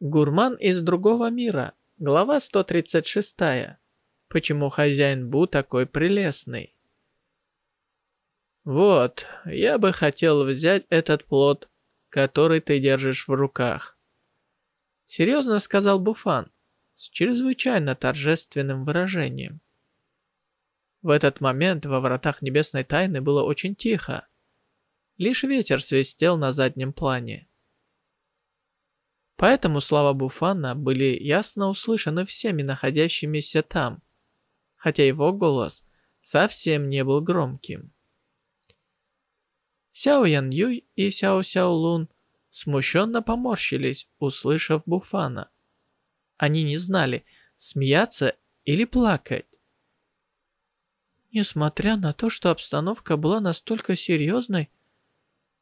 Гурман из другого мира. Глава 136. Почему хозяин Бу такой прелестный? Вот, я бы хотел взять этот плод, который ты держишь в руках. Серьезно сказал Буфан, с чрезвычайно торжественным выражением. В этот момент во вратах Небесной Тайны было очень тихо. Лишь ветер свистел на заднем плане. Поэтому слова Буфана были ясно услышаны всеми находящимися там, хотя его голос совсем не был громким. Сяо Ян Юй и Сяо Сяо Лун смущенно поморщились, услышав Буфана. Они не знали, смеяться или плакать. Несмотря на то, что обстановка была настолько серьезной,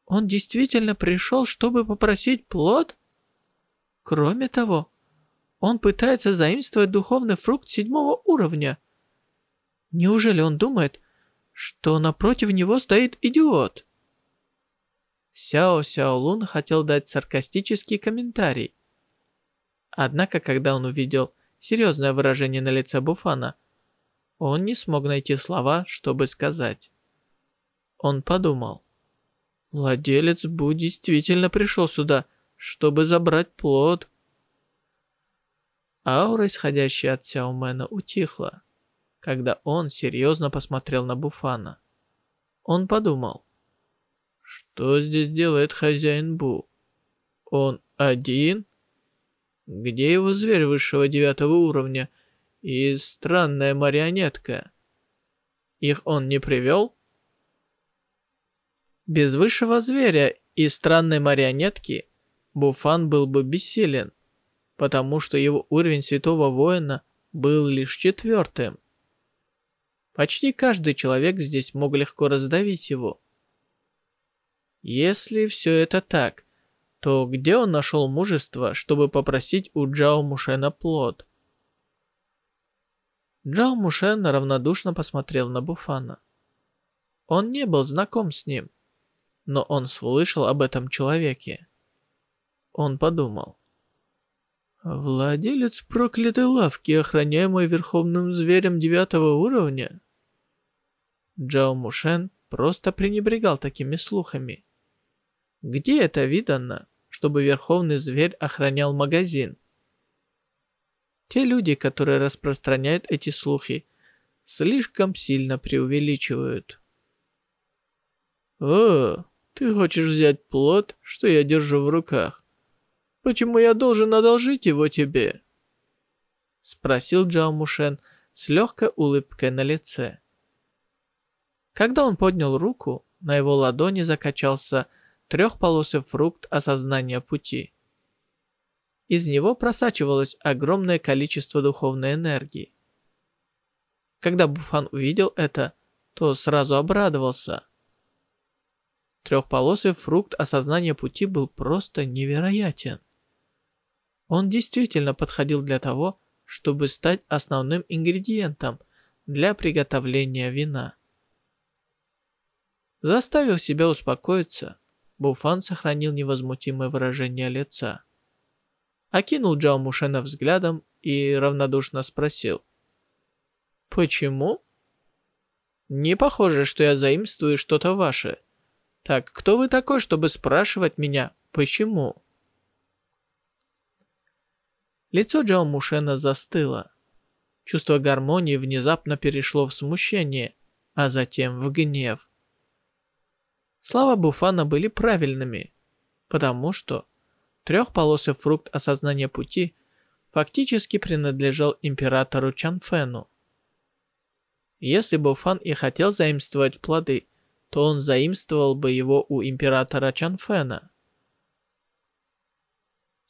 он действительно пришел, чтобы попросить плод? Кроме того, он пытается заимствовать духовный фрукт седьмого уровня. Неужели он думает, что напротив него стоит идиот? Сяо Сяо Лун хотел дать саркастический комментарий. Однако, когда он увидел серьезное выражение на лице Буфана, он не смог найти слова, чтобы сказать. Он подумал. Владелец Бу действительно пришел сюда, чтобы забрать плод. Аура, исходящая от Сяомена, утихла, когда он серьезно посмотрел на Буфана. Он подумал. Что здесь делает хозяин Бу? Он один? Где его зверь высшего девятого уровня и странная марионетка? Их он не привел? Без высшего зверя и странной марионетки Буфан был бы бессилен, потому что его уровень святого воина был лишь четвертым. Почти каждый человек здесь мог легко раздавить его. Если все это так, то где он нашел мужество, чтобы попросить у Джао Мушена плод? Джао Мушен равнодушно посмотрел на Буфана. Он не был знаком с ним но он слышал об этом человеке. Он подумал. Владелец проклятой лавки, охраняемой верховным зверем девятого уровня? Джао Мушен просто пренебрегал такими слухами. Где это видано, чтобы верховный зверь охранял магазин? Те люди, которые распространяют эти слухи, слишком сильно преувеличивают. О, ты хочешь взять плод, что я держу в руках? Почему я должен одолжить его тебе?» Спросил Джао Мушен с легкой улыбкой на лице. Когда он поднял руку, на его ладони закачался трехполосый фрукт осознания пути. Из него просачивалось огромное количество духовной энергии. Когда Буфан увидел это, то сразу обрадовался – Трехполосый фрукт осознания пути был просто невероятен. Он действительно подходил для того, чтобы стать основным ингредиентом для приготовления вина. Заставив себя успокоиться, Буфан сохранил невозмутимое выражение лица. Окинул Джао Мушена взглядом и равнодушно спросил. «Почему?» «Не похоже, что я заимствую что-то ваше. Так, кто вы такой, чтобы спрашивать меня, почему? Лицо Джао Мушена застыло. Чувство гармонии внезапно перешло в смущение, а затем в гнев. Слова Буфана были правильными, потому что трехполосый фрукт осознания пути фактически принадлежал императору Чанфену. Если Буфан и хотел заимствовать плоды, то он заимствовал бы его у императора Чанфена.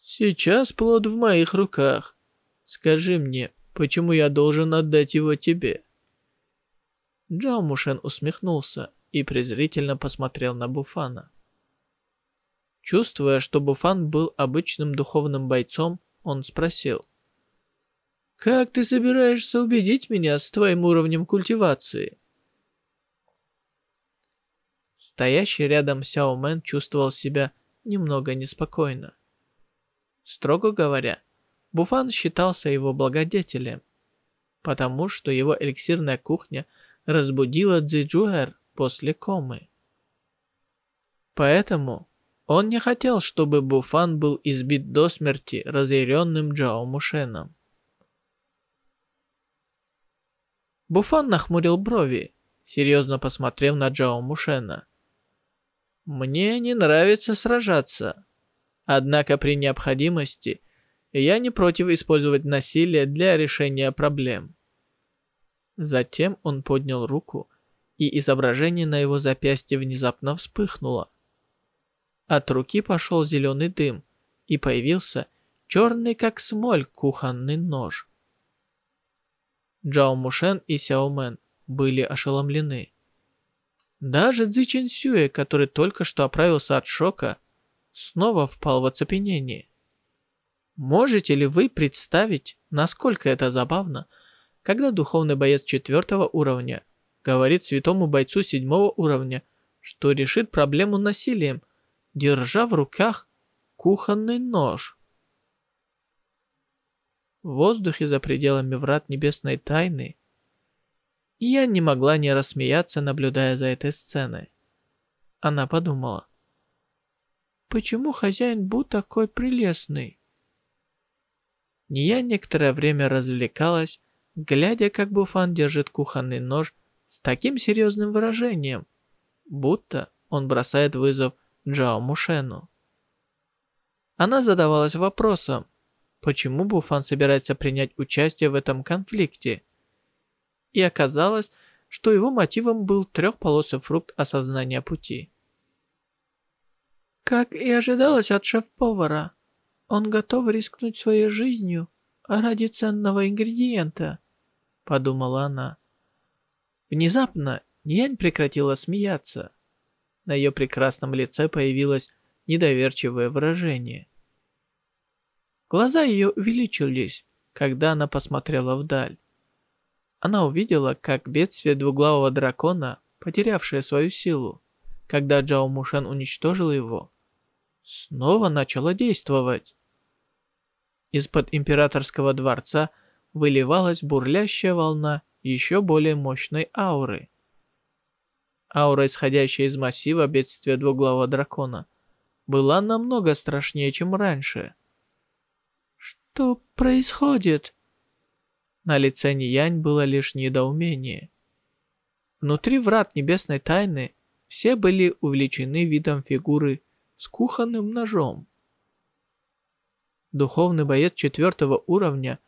«Сейчас плод в моих руках. Скажи мне, почему я должен отдать его тебе?» Джао Мушен усмехнулся и презрительно посмотрел на Буфана. Чувствуя, что Буфан был обычным духовным бойцом, он спросил. «Как ты собираешься убедить меня с твоим уровнем культивации?» Стоящий рядом Сяо Мэн чувствовал себя немного неспокойно. Строго говоря, Буфан считался его благодетелем, потому что его эликсирная кухня разбудила Цзиджуэр после комы. Поэтому он не хотел, чтобы Буфан был избит до смерти разъяренным Джао Мушеном. Буфан нахмурил брови, серьезно посмотрев на Джао Мушена. «Мне не нравится сражаться. Однако при необходимости я не против использовать насилие для решения проблем». Затем он поднял руку, и изображение на его запястье внезапно вспыхнуло. От руки пошел зеленый дым, и появился черный как смоль кухонный нож. Джао Мушен и Сяо Мэн были ошеломлены. Даже Цзи Чин Сюэ, который только что оправился от шока, снова впал в оцепенение. Можете ли вы представить, насколько это забавно, когда духовный боец четвертого уровня говорит святому бойцу седьмого уровня, что решит проблему насилием, держа в руках кухонный нож? В воздухе за пределами врат небесной тайны я не могла не рассмеяться, наблюдая за этой сценой. Она подумала. «Почему хозяин Бу такой прелестный?» Я некоторое время развлекалась, глядя, как Буфан держит кухонный нож с таким серьезным выражением, будто он бросает вызов Джао Мушену. Она задавалась вопросом, почему Буфан собирается принять участие в этом конфликте – и оказалось, что его мотивом был трехполосый фрукт осознания пути. Как и ожидалось от шеф-повара, он готов рискнуть своей жизнью ради ценного ингредиента, подумала она. Внезапно Нянь прекратила смеяться. На ее прекрасном лице появилось недоверчивое выражение. Глаза ее увеличились, когда она посмотрела вдаль. Она увидела, как бедствие двуглавого дракона, потерявшее свою силу, когда Джао Мушен уничтожил его, снова начало действовать. Из-под императорского дворца выливалась бурлящая волна еще более мощной ауры. Аура, исходящая из массива бедствия двуглавого дракона, была намного страшнее, чем раньше. «Что происходит?» На лице Ниянь было лишь недоумение. Внутри врат небесной тайны все были увлечены видом фигуры с кухонным ножом. Духовный боец четвертого уровня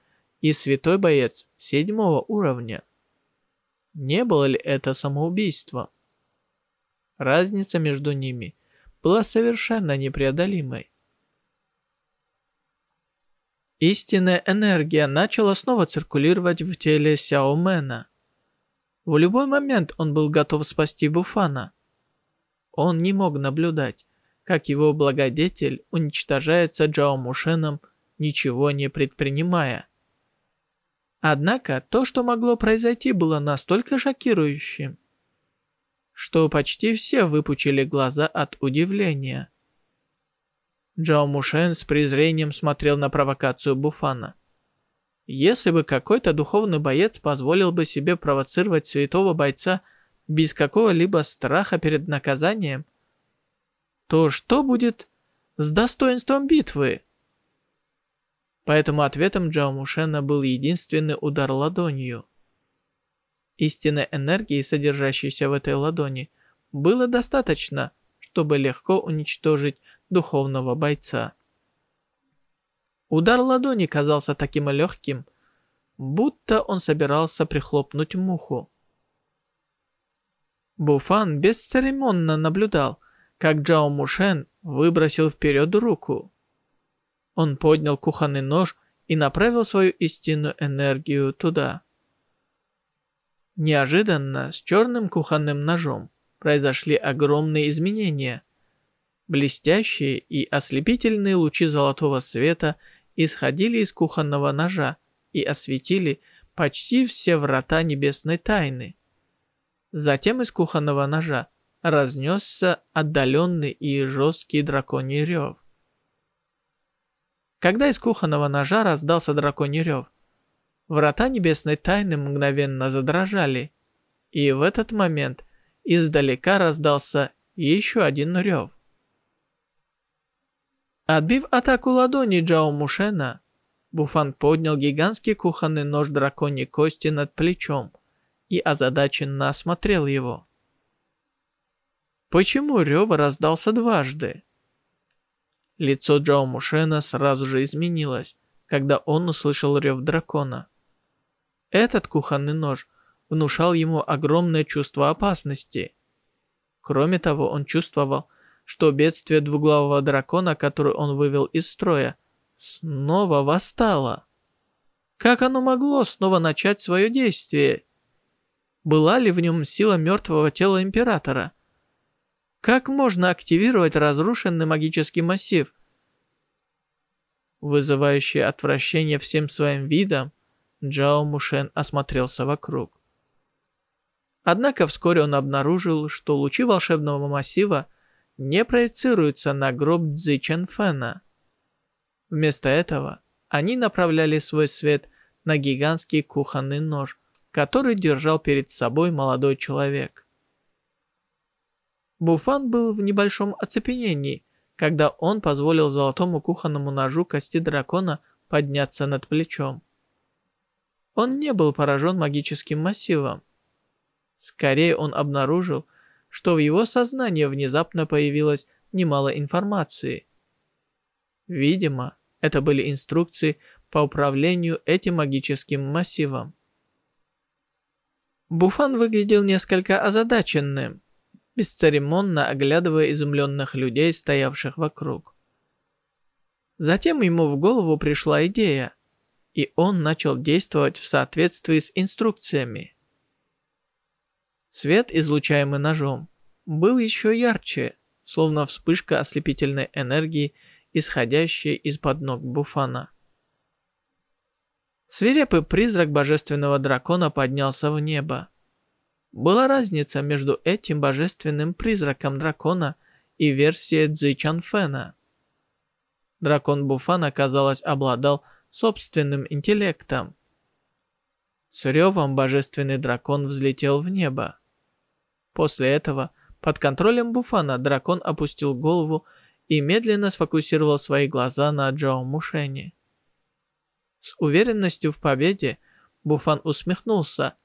и святой боец седьмого уровня. Не было ли это самоубийство? Разница между ними была совершенно непреодолимой. Истинная энергия начала снова циркулировать в теле Сяо Мэна. В любой момент он был готов спасти Буфана. Он не мог наблюдать, как его благодетель уничтожается Джао Мушеном, ничего не предпринимая. Однако то, что могло произойти, было настолько шокирующим, что почти все выпучили глаза от удивления. Джао Мушен с презрением смотрел на провокацию Буфана. Если бы какой-то духовный боец позволил бы себе провоцировать святого бойца без какого-либо страха перед наказанием, то что будет с достоинством битвы? Поэтому ответом Джао Мушена был единственный удар ладонью. Истинной энергии, содержащейся в этой ладони, было достаточно, чтобы легко уничтожить духовного бойца. Удар ладони казался таким легким, будто он собирался прихлопнуть муху. Буфан бесцеремонно наблюдал, как Джао Мушен выбросил вперед руку. Он поднял кухонный нож и направил свою истинную энергию туда. Неожиданно с черным кухонным ножом произошли огромные изменения. Блестящие и ослепительные лучи золотого света исходили из кухонного ножа и осветили почти все врата небесной тайны. Затем из кухонного ножа разнесся отдаленный и жесткий драконий рев. Когда из кухонного ножа раздался драконий рев, врата небесной тайны мгновенно задрожали, и в этот момент издалека раздался еще один рев. Отбив атаку ладони Джао Мушена, Буфан поднял гигантский кухонный нож драконьей кости над плечом и озадаченно осмотрел его. Почему рев раздался дважды? Лицо Джао Мушена сразу же изменилось, когда он услышал рев дракона. Этот кухонный нож внушал ему огромное чувство опасности. Кроме того, он чувствовал, что бедствие двуглавого дракона, который он вывел из строя, снова восстало. Как оно могло снова начать свое действие? Была ли в нем сила мертвого тела Императора? Как можно активировать разрушенный магический массив? Вызывающий отвращение всем своим видом, Джао Мушен осмотрелся вокруг. Однако вскоре он обнаружил, что лучи волшебного массива не проецируются на гроб Цзи Чэнфэна. Вместо этого они направляли свой свет на гигантский кухонный нож, который держал перед собой молодой человек. Буфан был в небольшом оцепенении, когда он позволил золотому кухонному ножу кости дракона подняться над плечом. Он не был поражен магическим массивом. Скорее он обнаружил, что в его сознании внезапно появилось немало информации. Видимо, это были инструкции по управлению этим магическим массивом. Буфан выглядел несколько озадаченным бесцеремонно оглядывая изумленных людей, стоявших вокруг. Затем ему в голову пришла идея, и он начал действовать в соответствии с инструкциями. Свет, излучаемый ножом, был еще ярче, словно вспышка ослепительной энергии, исходящей из-под ног Буфана. Свирепый призрак божественного дракона поднялся в небо. Была разница между этим божественным призраком дракона и версией Цзи Чанфена. Дракон Буфана, казалось, обладал собственным интеллектом. С ревом божественный дракон взлетел в небо. После этого, под контролем Буфана, дракон опустил голову и медленно сфокусировал свои глаза на Джао Мушене. С уверенностью в победе Буфан усмехнулся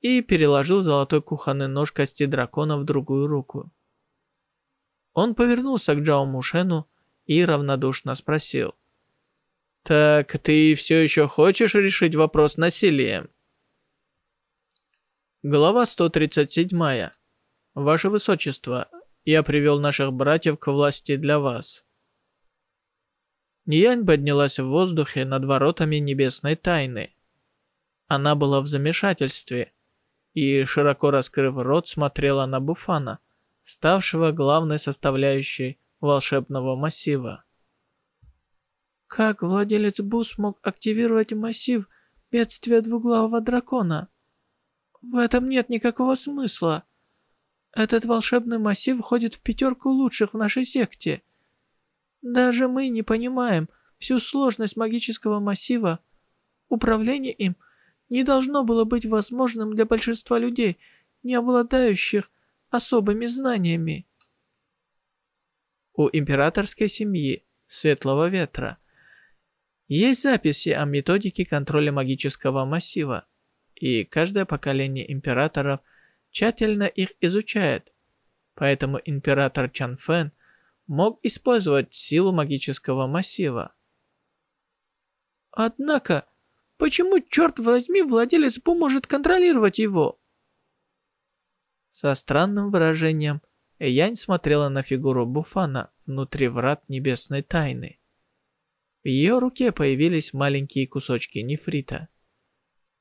и переложил золотой кухонный нож кости дракона в другую руку. Он повернулся к Джао Мушену и равнодушно спросил. «Так ты все еще хочешь решить вопрос насилием?» Глава 137. Ваше Высочество, я привел наших братьев к власти для вас. Ниянь поднялась в воздухе над воротами небесной тайны. Она была в замешательстве и, широко раскрыв рот, смотрела на Буфана, ставшего главной составляющей волшебного массива. Как владелец Бу смог активировать массив бедствия двуглавого дракона? В этом нет никакого смысла. Этот волшебный массив входит в пятерку лучших в нашей секте. Даже мы не понимаем всю сложность магического массива. Управление им – не должно было быть возможным для большинства людей, не обладающих особыми знаниями. У императорской семьи Светлого Ветра есть записи о методике контроля магического массива, и каждое поколение императоров тщательно их изучает, поэтому император Чан Фэн мог использовать силу магического массива. Однако, Почему, черт возьми, владелец Бу может контролировать его? Со странным выражением Янь смотрела на фигуру Буфана внутри врат небесной тайны. В ее руке появились маленькие кусочки нефрита.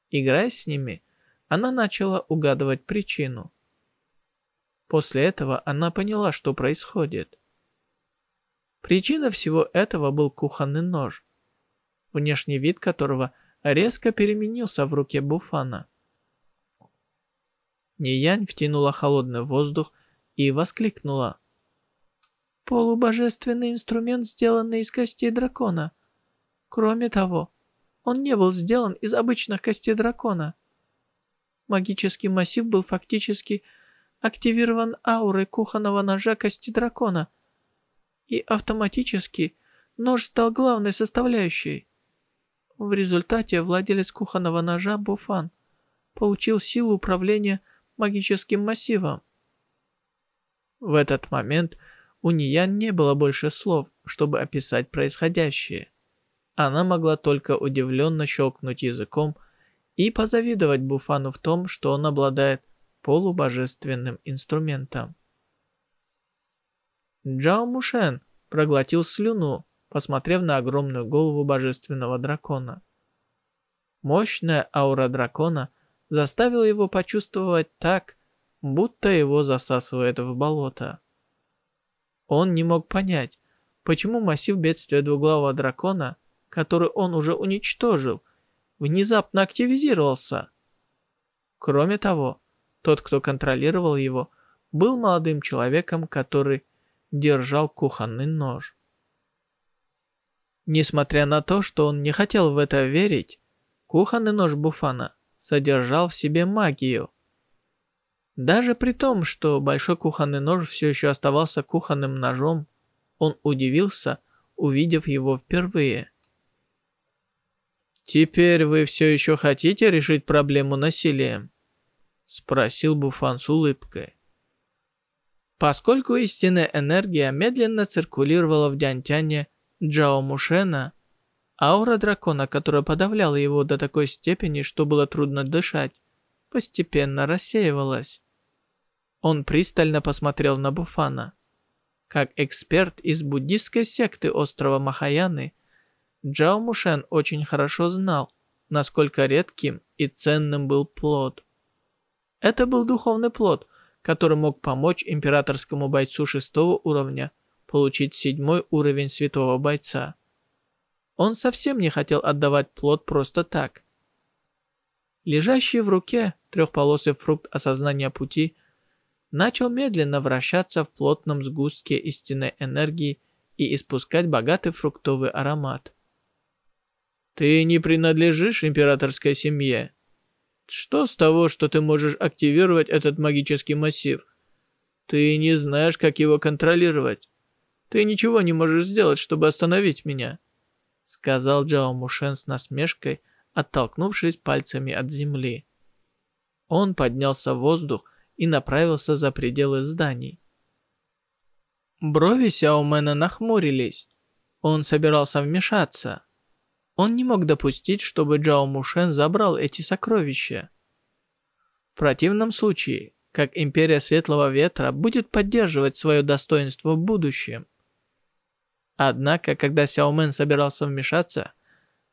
Играя с ними, она начала угадывать причину. После этого она поняла, что происходит. Причина всего этого был кухонный нож, внешний вид которого – резко переменился в руке Буфана. Ниянь втянула холодный воздух и воскликнула. «Полубожественный инструмент, сделанный из костей дракона. Кроме того, он не был сделан из обычных костей дракона. Магический массив был фактически активирован аурой кухонного ножа кости дракона, и автоматически нож стал главной составляющей. В результате владелец кухонного ножа Буфан получил силу управления магическим массивом. В этот момент у Ниян не было больше слов, чтобы описать происходящее. Она могла только удивленно щелкнуть языком и позавидовать Буфану в том, что он обладает полубожественным инструментом. Джао Мушен проглотил слюну, посмотрев на огромную голову божественного дракона. Мощная аура дракона заставила его почувствовать так, будто его засасывает в болото. Он не мог понять, почему массив бедствия двуглавого дракона, который он уже уничтожил, внезапно активизировался. Кроме того, тот, кто контролировал его, был молодым человеком, который держал кухонный нож. Несмотря на то, что он не хотел в это верить, кухонный нож Буфана содержал в себе магию. Даже при том, что большой кухонный нож все еще оставался кухонным ножом, он удивился, увидев его впервые. «Теперь вы все еще хотите решить проблему насилием?» Спросил Буфан с улыбкой. Поскольку истинная энергия медленно циркулировала в Дянтяне Джао Мушена, аура дракона, которая подавляла его до такой степени, что было трудно дышать, постепенно рассеивалась. Он пристально посмотрел на Буфана. Как эксперт из буддистской секты острова Махаяны, Джао Мушен очень хорошо знал, насколько редким и ценным был плод. Это был духовный плод, который мог помочь императорскому бойцу шестого уровня получить седьмой уровень святого бойца. Он совсем не хотел отдавать плод просто так. Лежащий в руке трехполосый фрукт осознания пути начал медленно вращаться в плотном сгустке истинной энергии и испускать богатый фруктовый аромат. «Ты не принадлежишь императорской семье», что с того, что ты можешь активировать этот магический массив? Ты не знаешь, как его контролировать. Ты ничего не можешь сделать, чтобы остановить меня», — сказал Джао Мушен с насмешкой, оттолкнувшись пальцами от земли. Он поднялся в воздух и направился за пределы зданий. Брови Сяомена нахмурились. Он собирался вмешаться. Он не мог допустить, чтобы Джао Мушен забрал эти сокровища. В противном случае, как Империя Светлого Ветра будет поддерживать свое достоинство в будущем. Однако, когда Сяомен собирался вмешаться,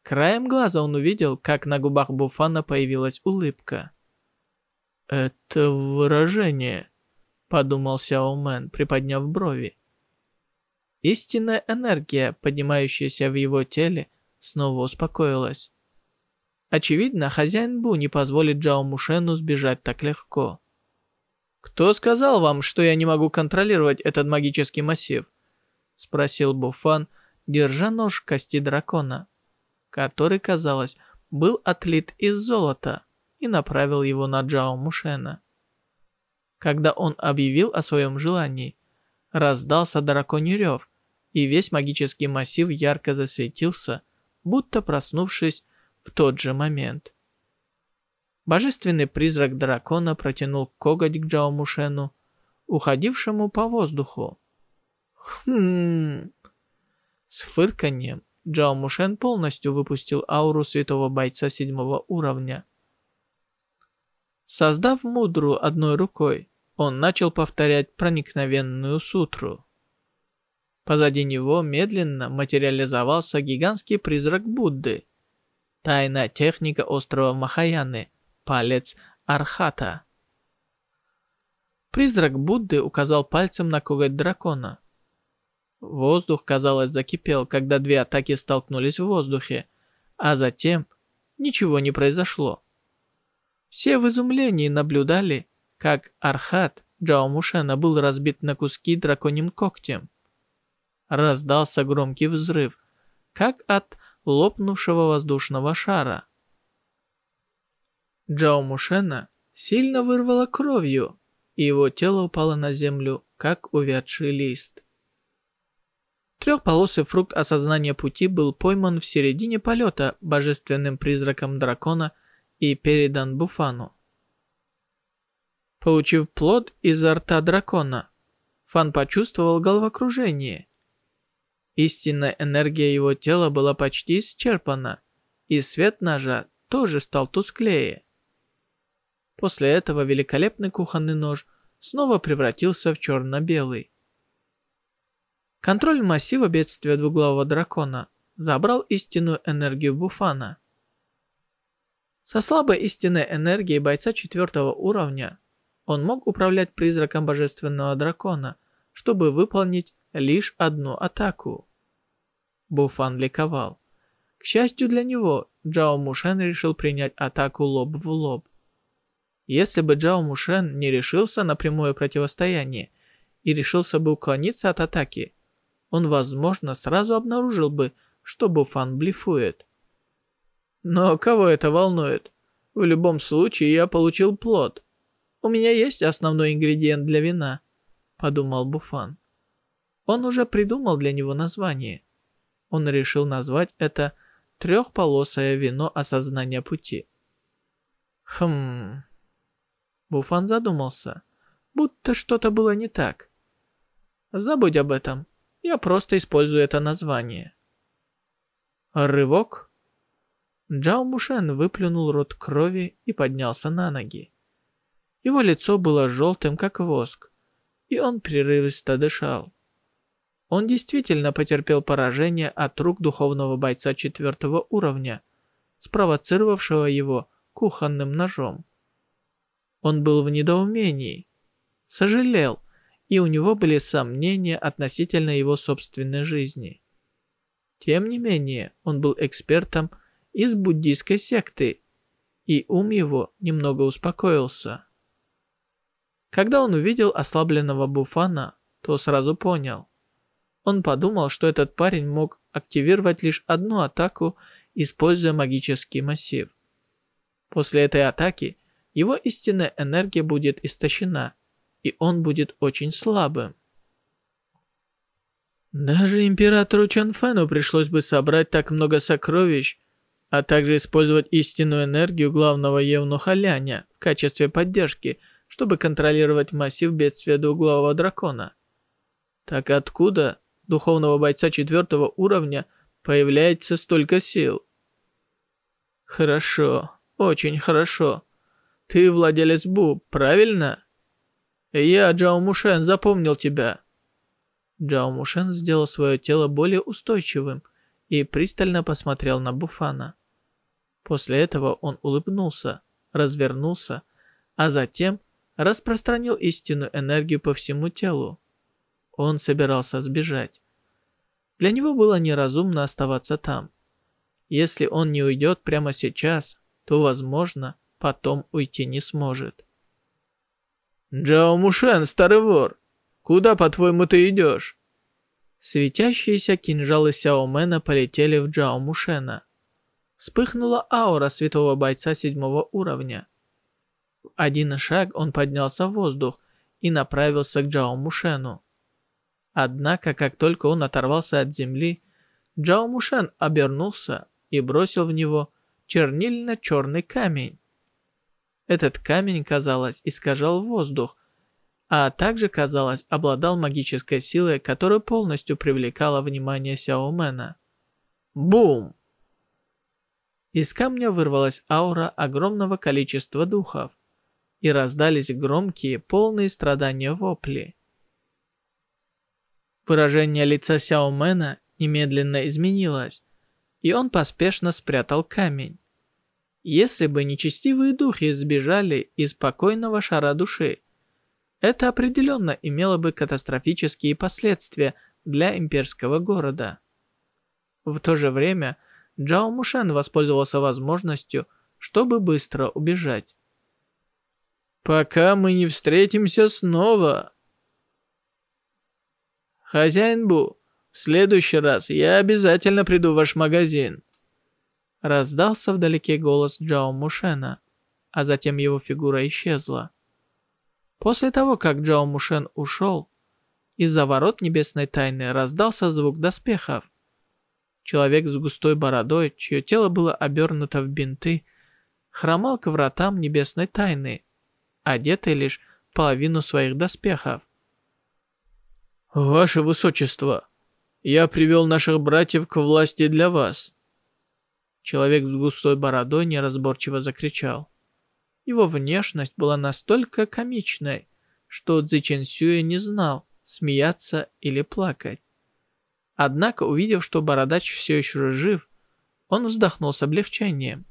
краем глаза он увидел, как на губах Буфана появилась улыбка. «Это выражение», — подумал Сяомен, приподняв брови. Истинная энергия, поднимающаяся в его теле, снова успокоилась. Очевидно, хозяин Бу не позволит Джао Мушену сбежать так легко. «Кто сказал вам, что я не могу контролировать этот магический массив?» Спросил Буфан, держа нож кости дракона, который, казалось, был отлит из золота и направил его на Джао Мушена. Когда он объявил о своем желании, раздался драконий рев, и весь магический массив ярко засветился – будто проснувшись в тот же момент. Божественный призрак дракона протянул коготь к Джао Мушену, уходившему по воздуху. Хм. С фырканьем Джао Мушен полностью выпустил ауру святого бойца седьмого уровня. Создав мудру одной рукой, он начал повторять проникновенную сутру. Позади него медленно материализовался гигантский призрак Будды. Тайная техника острова Махаяны. Палец Архата. Призрак Будды указал пальцем на коготь дракона. Воздух, казалось, закипел, когда две атаки столкнулись в воздухе, а затем ничего не произошло. Все в изумлении наблюдали, как Архат Джао Мушена был разбит на куски драконьим когтем раздался громкий взрыв, как от лопнувшего воздушного шара. Джао Мушена сильно вырвало кровью, и его тело упало на землю, как увядший лист. Трехполосый фрукт осознания пути был пойман в середине полета божественным призраком дракона и передан Буфану. Получив плод изо рта дракона, Фан почувствовал головокружение. Истинная энергия его тела была почти исчерпана, и свет ножа тоже стал тусклее. После этого великолепный кухонный нож снова превратился в черно-белый. Контроль массива бедствия двуглавого дракона забрал истинную энергию Буфана. Со слабой истинной энергией бойца четвертого уровня он мог управлять призраком божественного дракона, чтобы выполнить лишь одну атаку. Буфан ликовал. К счастью для него, Джао Мушен решил принять атаку лоб в лоб. Если бы Джао Мушен не решился на прямое противостояние и решился бы уклониться от атаки, он, возможно, сразу обнаружил бы, что Буфан блефует. Но кого это волнует? В любом случае, я получил плод. У меня есть основной ингредиент для вина, подумал Буфан. Он уже придумал для него название. Он решил назвать это трехполосое вино осознания пути. Хм... Буфан задумался, будто что-то было не так. Забудь об этом. Я просто использую это название. Рывок. Джао Мушен выплюнул рот крови и поднялся на ноги. Его лицо было желтым, как воск, и он прерывисто дышал. Он действительно потерпел поражение от рук духовного бойца четвертого уровня, спровоцировавшего его кухонным ножом. Он был в недоумении, сожалел, и у него были сомнения относительно его собственной жизни. Тем не менее, он был экспертом из буддийской секты, и ум его немного успокоился. Когда он увидел ослабленного Буфана, то сразу понял. Он подумал, что этот парень мог активировать лишь одну атаку, используя магический массив. После этой атаки его истинная энергия будет истощена, и он будет очень слабым. Даже императору Чанфену пришлось бы собрать так много сокровищ, а также использовать истинную энергию главного евнуха Ляня в качестве поддержки, чтобы контролировать массив бедствия двуглавого дракона. Так откуда духовного бойца четвертого уровня появляется столько сил? Хорошо, очень хорошо. Ты владелец Бу, правильно? Я, Джао Мушен, запомнил тебя. Джао Мушен сделал свое тело более устойчивым и пристально посмотрел на Буфана. После этого он улыбнулся, развернулся, а затем распространил истинную энергию по всему телу. Он собирался сбежать. Для него было неразумно оставаться там. Если он не уйдет прямо сейчас, то, возможно, потом уйти не сможет. «Джао Мушен, старый вор, куда, по-твоему, ты идешь?» Светящиеся кинжалы Сяомена полетели в Джао Мушена. Вспыхнула аура святого бойца седьмого уровня. В один шаг он поднялся в воздух и направился к Джао Мушену. Однако, как только он оторвался от земли, Джао Мушен обернулся и бросил в него чернильно-черный камень. Этот камень, казалось, искажал воздух, а также, казалось, обладал магической силой, которая полностью привлекала внимание Сяомена. Бум! Из камня вырвалась аура огромного количества духов, и раздались громкие, полные страдания вопли. Выражение лица Сяомена немедленно изменилось, и он поспешно спрятал камень. Если бы нечестивые духи сбежали из спокойного шара души, это определенно имело бы катастрофические последствия для имперского города. В то же время Джао Мушен воспользовался возможностью, чтобы быстро убежать. «Пока мы не встретимся снова!» «Хозяин Бу, в следующий раз я обязательно приду в ваш магазин», Раздался вдалеке голос Джао Мушена, а затем его фигура исчезла. После того, как Джао Мушен ушел, из-за ворот небесной тайны раздался звук доспехов. Человек с густой бородой, чье тело было обернуто в бинты, хромал к вратам небесной тайны, одетый лишь половину своих доспехов. «Ваше Высочество, я привел наших братьев к власти для вас». Человек с густой бородой неразборчиво закричал. Его внешность была настолько комичной, что Цзи Сюэ не знал, смеяться или плакать. Однако, увидев, что бородач все еще жив, он вздохнул с облегчением.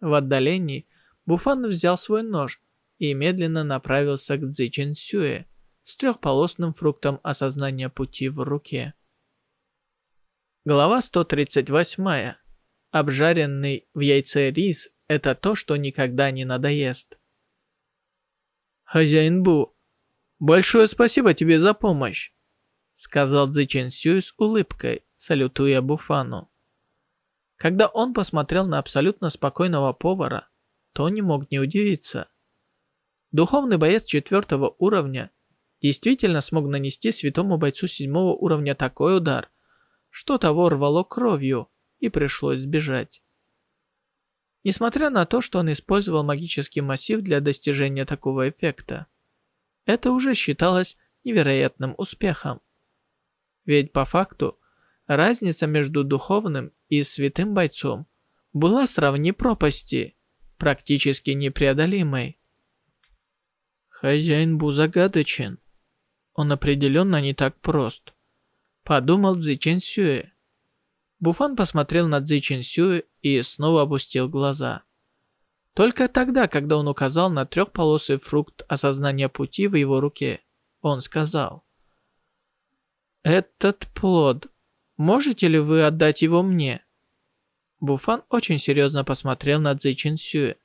В отдалении Буфан взял свой нож и медленно направился к Цзи Чен Сюэ с трехполосным фруктом осознания пути в руке. Глава 138. Обжаренный в яйце рис – это то, что никогда не надоест. Хозяин Бу, большое спасибо тебе за помощь сказал Цзи Сюй с улыбкой, салютуя Буфану. Когда он посмотрел на абсолютно спокойного повара, то не мог не удивиться. Духовный боец четвертого уровня действительно смог нанести святому бойцу седьмого уровня такой удар, что того рвало кровью и пришлось сбежать. Несмотря на то, что он использовал магический массив для достижения такого эффекта, это уже считалось невероятным успехом. Ведь по факту разница между духовным и святым бойцом была сравни пропасти, практически непреодолимой. Хозяин Бу загадочен. Он определенно не так прост. Подумал Цзи Чен Сюэ. Буфан посмотрел на Цзи Чен Сюэ и снова опустил глаза. Только тогда, когда он указал на трехполосый фрукт осознания пути в его руке, он сказал. «Этот плод. Можете ли вы отдать его мне?» Буфан очень серьезно посмотрел на Цзи Сюэ.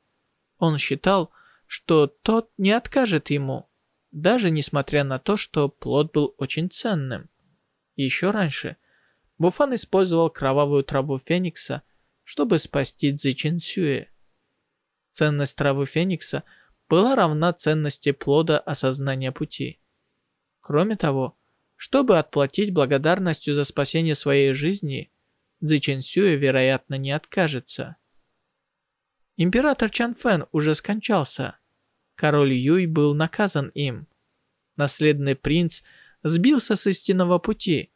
Он считал, что тот не откажет ему, даже несмотря на то, что плод был очень ценным. Еще раньше Буфан использовал кровавую траву Феникса, чтобы спасти Цзи Сюэ. Ценность травы Феникса была равна ценности плода осознания пути. Кроме того, чтобы отплатить благодарностью за спасение своей жизни, Цзи Чэньсюэ, вероятно, не откажется. Император Чан Фэн уже скончался. Король Юй был наказан им. Наследный принц сбился с истинного пути,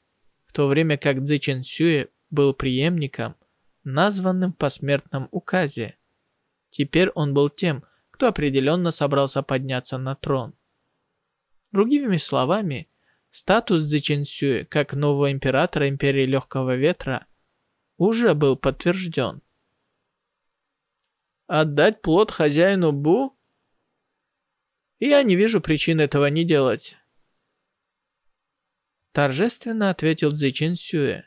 то время как Цзи Чэньсюэ был преемником, названным в посмертном указе. Теперь он был тем, кто определенно собрался подняться на трон. Другими словами, Статус Цзичинсюэ как нового императора Империи Легкого Ветра уже был подтвержден. Отдать плод хозяину Бу? Я не вижу причин этого не делать. Торжественно ответил Цзичин Сюэ.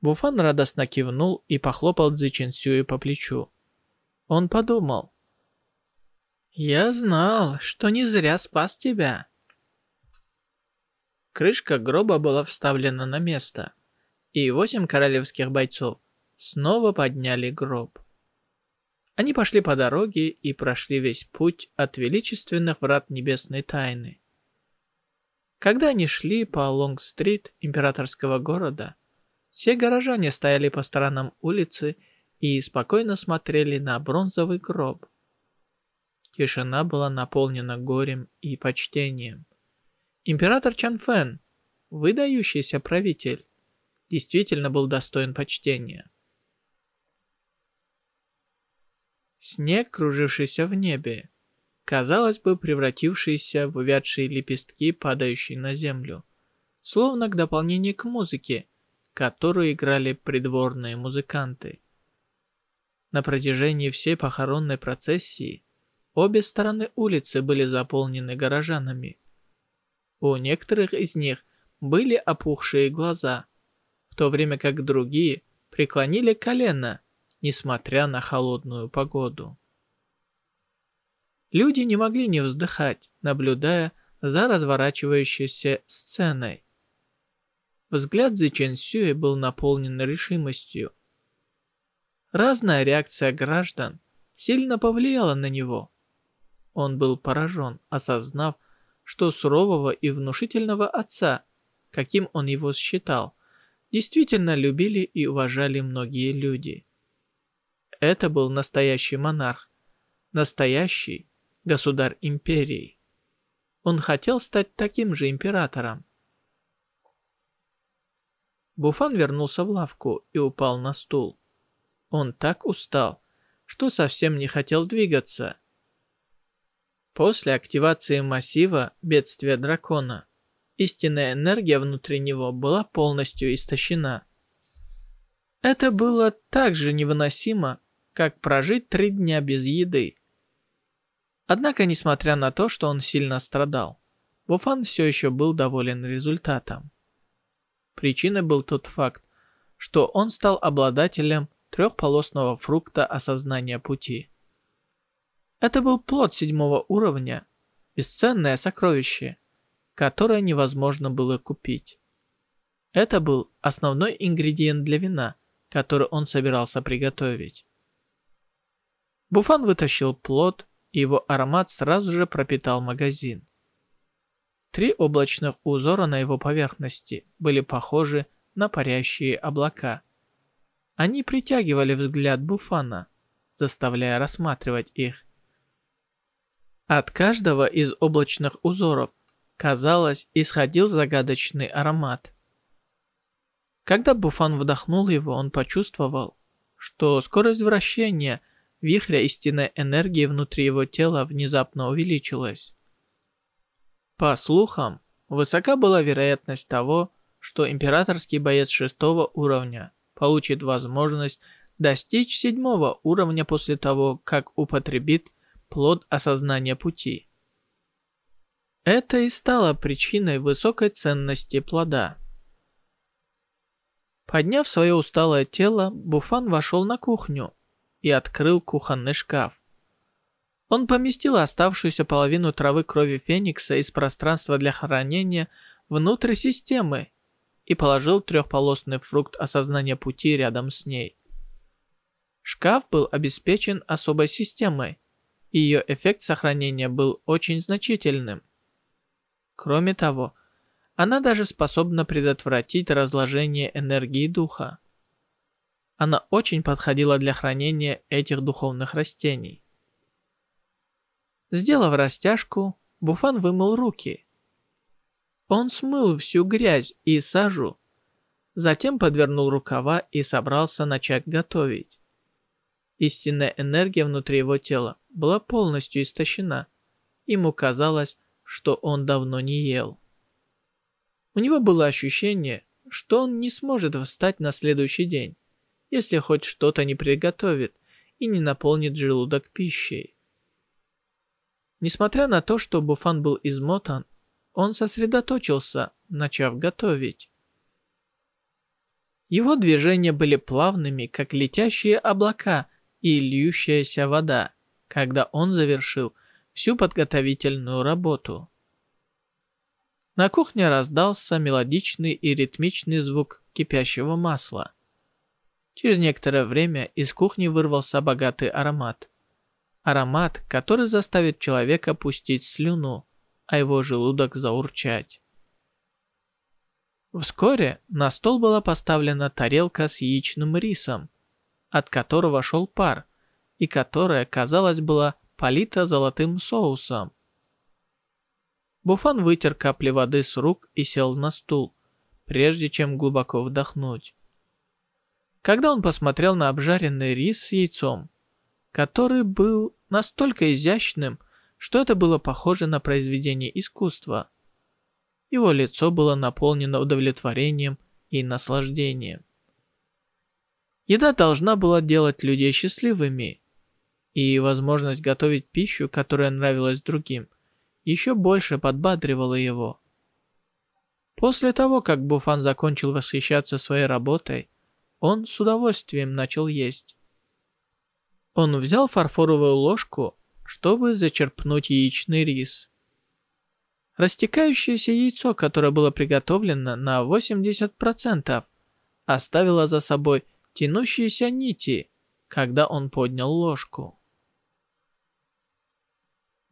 Буфан радостно кивнул и похлопал Цзичин Сюэ по плечу. Он подумал. «Я знал, что не зря спас тебя». Крышка гроба была вставлена на место, и восемь королевских бойцов снова подняли гроб. Они пошли по дороге и прошли весь путь от величественных врат небесной тайны. Когда они шли по Лонг-стрит императорского города, все горожане стояли по сторонам улицы и спокойно смотрели на бронзовый гроб. Тишина была наполнена горем и почтением. Император Чан Фэн, выдающийся правитель, действительно был достоин почтения. Снег, кружившийся в небе, казалось бы, превратившийся в увядшие лепестки, падающие на землю, словно к дополнению к музыке, которую играли придворные музыканты. На протяжении всей похоронной процессии обе стороны улицы были заполнены горожанами. У некоторых из них были опухшие глаза, в то время как другие преклонили колено, несмотря на холодную погоду. Люди не могли не вздыхать, наблюдая за разворачивающейся сценой. Взгляд Зи Чен Сюэ был наполнен решимостью. Разная реакция граждан сильно повлияла на него. Он был поражен, осознав, что сурового и внушительного отца, каким он его считал, действительно любили и уважали многие люди. Это был настоящий монарх, настоящий государь империи. Он хотел стать таким же императором. Буфан вернулся в лавку и упал на стул. Он так устал, что совсем не хотел двигаться. После активации массива бедствия дракона, истинная энергия внутри него была полностью истощена. Это было так же невыносимо, как прожить три дня без еды. Однако, несмотря на то, что он сильно страдал, Буфан все еще был доволен результатом. Причиной был тот факт, что он стал обладателем трехполосного фрукта осознания пути. Это был плод седьмого уровня, бесценное сокровище, которое невозможно было купить. Это был основной ингредиент для вина, который он собирался приготовить. Буфан вытащил плод, его аромат сразу же пропитал магазин. Три облачных узора на его поверхности были похожи на парящие облака. Они притягивали взгляд Буфана, заставляя рассматривать их. От каждого из облачных узоров, казалось, исходил загадочный аромат. Когда Буфан вдохнул его, он почувствовал, что скорость вращения – Вихря истинной энергии внутри его тела внезапно увеличилась. По слухам, высока была вероятность того, что императорский боец шестого уровня получит возможность достичь седьмого уровня после того, как употребит плод осознания пути. Это и стало причиной высокой ценности плода. Подняв свое усталое тело, Буфан вошел на кухню и открыл кухонный шкаф. Он поместил оставшуюся половину травы крови Феникса из пространства для хранения внутрь системы и положил трехполосный фрукт осознания пути рядом с ней. Шкаф был обеспечен особой системой, и ее эффект сохранения был очень значительным. Кроме того, она даже способна предотвратить разложение энергии духа. Она очень подходила для хранения этих духовных растений. Сделав растяжку, Буфан вымыл руки. Он смыл всю грязь и сажу, затем подвернул рукава и собрался начать готовить. Истинная энергия внутри его тела была полностью истощена. Ему казалось, что он давно не ел. У него было ощущение, что он не сможет встать на следующий день если хоть что-то не приготовит и не наполнит желудок пищей. Несмотря на то, что Буфан был измотан, он сосредоточился, начав готовить. Его движения были плавными, как летящие облака и льющаяся вода, когда он завершил всю подготовительную работу. На кухне раздался мелодичный и ритмичный звук кипящего масла. Через некоторое время из кухни вырвался богатый аромат. Аромат, который заставит человека пустить слюну, а его желудок заурчать. Вскоре на стол была поставлена тарелка с яичным рисом, от которого шел пар, и которая, казалось, была полита золотым соусом. Буфан вытер капли воды с рук и сел на стул, прежде чем глубоко вдохнуть когда он посмотрел на обжаренный рис с яйцом, который был настолько изящным, что это было похоже на произведение искусства. Его лицо было наполнено удовлетворением и наслаждением. Еда должна была делать людей счастливыми, и возможность готовить пищу, которая нравилась другим, еще больше подбадривала его. После того, как Буфан закончил восхищаться своей работой, он с удовольствием начал есть. Он взял фарфоровую ложку, чтобы зачерпнуть яичный рис. Растекающееся яйцо, которое было приготовлено на 80%, оставило за собой тянущиеся нити, когда он поднял ложку.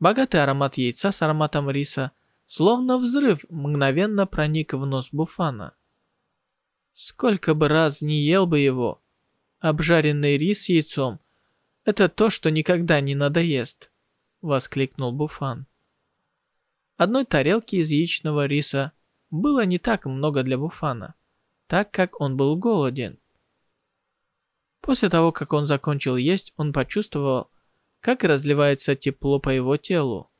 Богатый аромат яйца с ароматом риса, словно взрыв, мгновенно проник в нос Буфана. Сколько бы раз не ел бы его, обжаренный рис с яйцом – это то, что никогда не надоест, воскликнул Буфан. Одной тарелки из яичного риса было не так много для Буфана, так как он был голоден. После того, как он закончил есть, он почувствовал, как разливается тепло по его телу.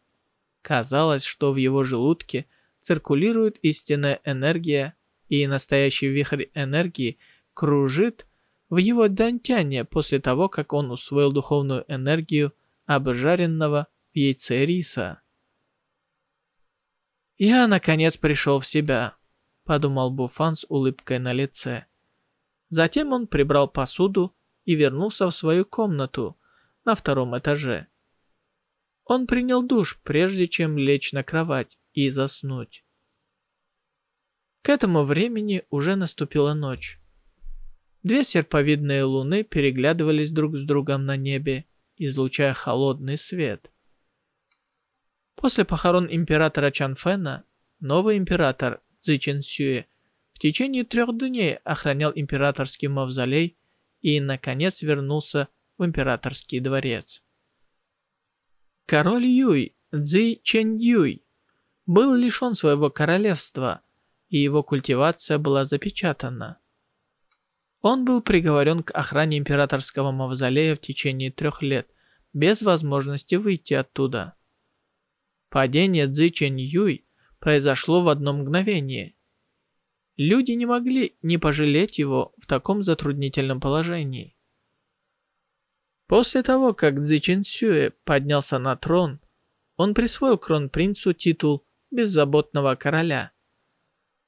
Казалось, что в его желудке циркулирует истинная энергия, и настоящий вихрь энергии кружит в его дантяне после того, как он усвоил духовную энергию обжаренного в яйце риса. «Я, наконец, пришел в себя», — подумал Буфан с улыбкой на лице. Затем он прибрал посуду и вернулся в свою комнату на втором этаже. Он принял душ, прежде чем лечь на кровать и заснуть. К этому времени уже наступила ночь. Две серповидные луны переглядывались друг с другом на небе, излучая холодный свет. После похорон императора Чанфена, новый император Цзи Чэнсюэ в течение трех дней охранял императорский мавзолей и, наконец, вернулся в императорский дворец. Король Юй, Цзи Чэнь Юй, был лишен своего королевства, и его культивация была запечатана. Он был приговорен к охране императорского мавзолея в течение трех лет, без возможности выйти оттуда. Падение Цзи Чэнь Юй произошло в одно мгновение – Люди не могли не пожалеть его в таком затруднительном положении. После того, как Цзи Сюэ поднялся на трон, он присвоил кронпринцу титул беззаботного короля.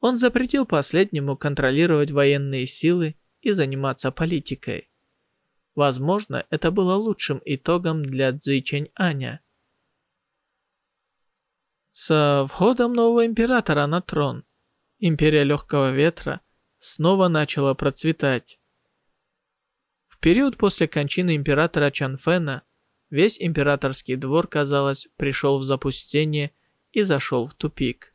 Он запретил последнему контролировать военные силы и заниматься политикой. Возможно, это было лучшим итогом для Цзи Чэнь Аня. Со входом нового императора на трон империя легкого ветра снова начала процветать. В период после кончины императора Чанфена весь императорский двор, казалось, пришел в запустение и зашел в тупик.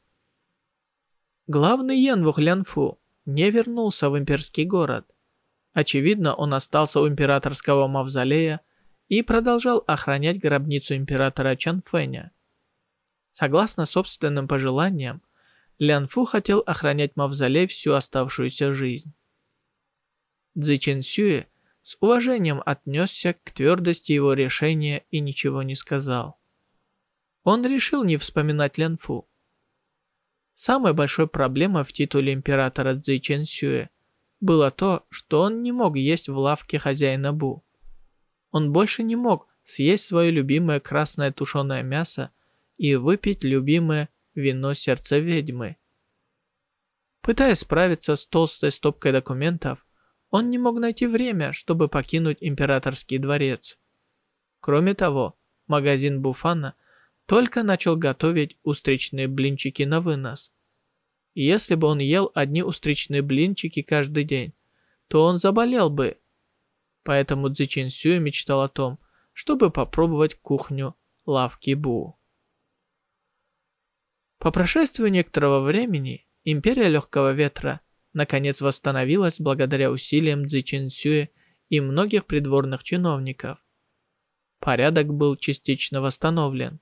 Главный Янвух Лянфу не вернулся в имперский город. Очевидно, он остался у императорского мавзолея и продолжал охранять гробницу императора Чанфэня. Согласно собственным пожеланиям, Лян Фу хотел охранять мавзолей всю оставшуюся жизнь. Цзи Чин Сюэ с уважением отнесся к твердости его решения и ничего не сказал. Он решил не вспоминать Лян Фу. Самой большой проблемой в титуле императора Цзи Чин Сюэ было то, что он не мог есть в лавке хозяина Бу. Он больше не мог съесть свое любимое красное тушеное мясо и выпить любимое вино сердца ведьмы. Пытаясь справиться с толстой стопкой документов, он не мог найти время, чтобы покинуть императорский дворец. Кроме того, магазин Буфана только начал готовить устричные блинчики на вынос. Если бы он ел одни устричные блинчики каждый день, то он заболел бы. Поэтому Цзичин Сюэ мечтал о том, чтобы попробовать кухню лавки Бу. По прошествии некоторого времени Империя Легкого Ветра наконец восстановилась благодаря усилиям Цзи Сюэ и многих придворных чиновников. Порядок был частично восстановлен.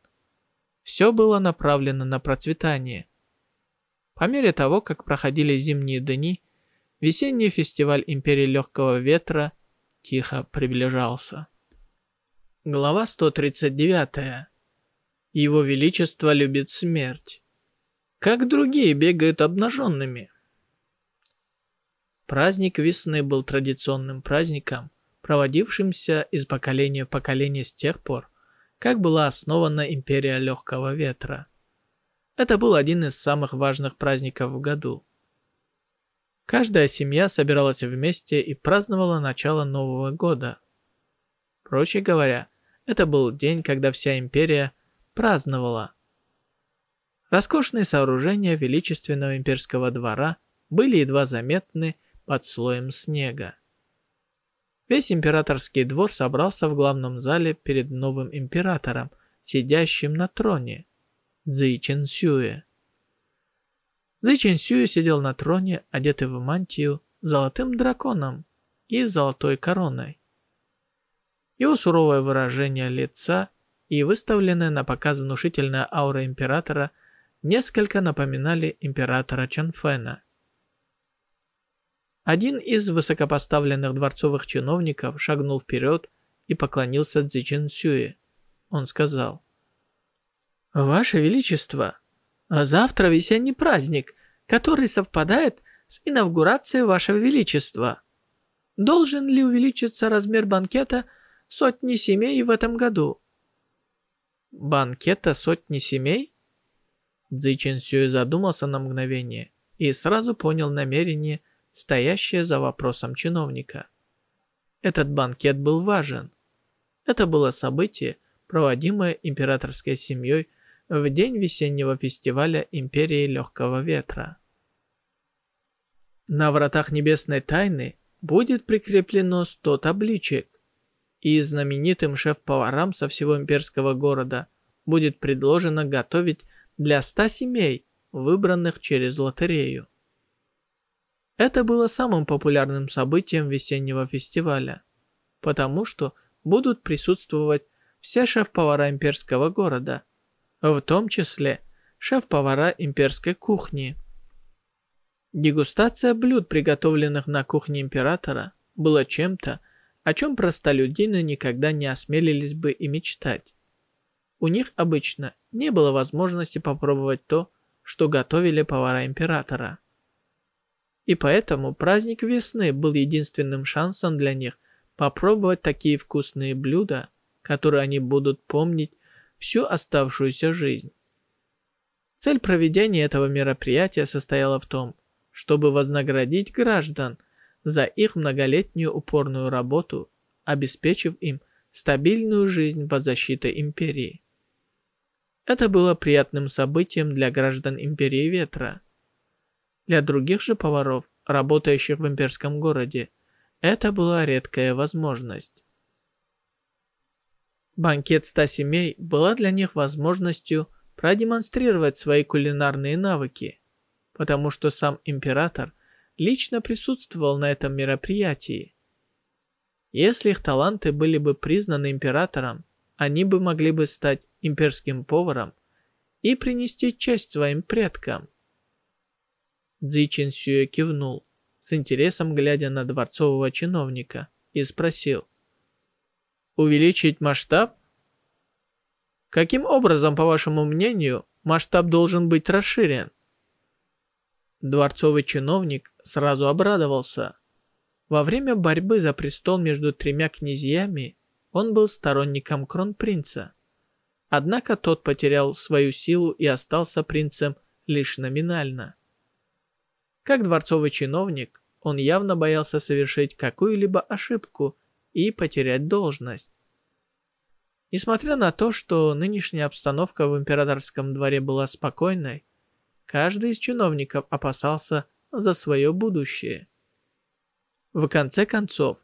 Все было направлено на процветание. По мере того, как проходили зимние дни, весенний фестиваль Империи Легкого Ветра тихо приближался. Глава 139. Его Величество любит смерть как другие бегают обнаженными. Праздник весны был традиционным праздником, проводившимся из поколения в поколение с тех пор, как была основана Империя Легкого Ветра. Это был один из самых важных праздников в году. Каждая семья собиралась вместе и праздновала начало Нового года. Проще говоря, это был день, когда вся империя праздновала. Роскошные сооружения величественного имперского двора были едва заметны под слоем снега. Весь императорский двор собрался в главном зале перед новым императором, сидящим на троне, Цзи Чэнсюэ. Цзи Чэнсюэ сидел на троне, одетый в мантию, золотым драконом и золотой короной. Его суровое выражение лица и выставленная на показ внушительная аура императора несколько напоминали императора Чанфэна. Один из высокопоставленных дворцовых чиновников шагнул вперед и поклонился Цзи Сюэ. Он сказал, «Ваше Величество, завтра весенний праздник, который совпадает с инаугурацией Вашего Величества. Должен ли увеличиться размер банкета сотни семей в этом году?» «Банкета сотни семей?» Цзи Сюэ задумался на мгновение и сразу понял намерение стоящее за вопросом чиновника. Этот банкет был важен. Это было событие, проводимое императорской семьей в день весеннего фестиваля Империи Легкого Ветра. На вратах Небесной Тайны будет прикреплено 100 табличек, и знаменитым шеф-поварам со всего имперского города будет предложено готовить для 100 семей, выбранных через лотерею. Это было самым популярным событием весеннего фестиваля, потому что будут присутствовать все шеф-повара имперского города, в том числе шеф-повара имперской кухни. Дегустация блюд, приготовленных на кухне императора, была чем-то, о чем простолюдины никогда не осмелились бы и мечтать. У них обычно не было возможности попробовать то, что готовили повара императора. И поэтому праздник весны был единственным шансом для них попробовать такие вкусные блюда, которые они будут помнить всю оставшуюся жизнь. Цель проведения этого мероприятия состояла в том, чтобы вознаградить граждан за их многолетнюю упорную работу, обеспечив им стабильную жизнь под защитой Империи. Это было приятным событием для граждан Империи Ветра. Для других же поваров, работающих в имперском городе, это была редкая возможность. Банкет ста семей была для них возможностью продемонстрировать свои кулинарные навыки, потому что сам император лично присутствовал на этом мероприятии. Если их таланты были бы признаны императором, они бы могли бы стать имперским поваром и принести честь своим предкам. Цзи Чин Сюэ кивнул, с интересом глядя на дворцового чиновника, и спросил. «Увеличить масштаб?» «Каким образом, по вашему мнению, масштаб должен быть расширен?» Дворцовый чиновник сразу обрадовался. Во время борьбы за престол между тремя князьями он был сторонником кронпринца. Однако тот потерял свою силу и остался принцем лишь номинально. Как дворцовый чиновник, он явно боялся совершить какую-либо ошибку и потерять должность. Несмотря на то, что нынешняя обстановка в императорском дворе была спокойной, каждый из чиновников опасался за свое будущее. В конце концов,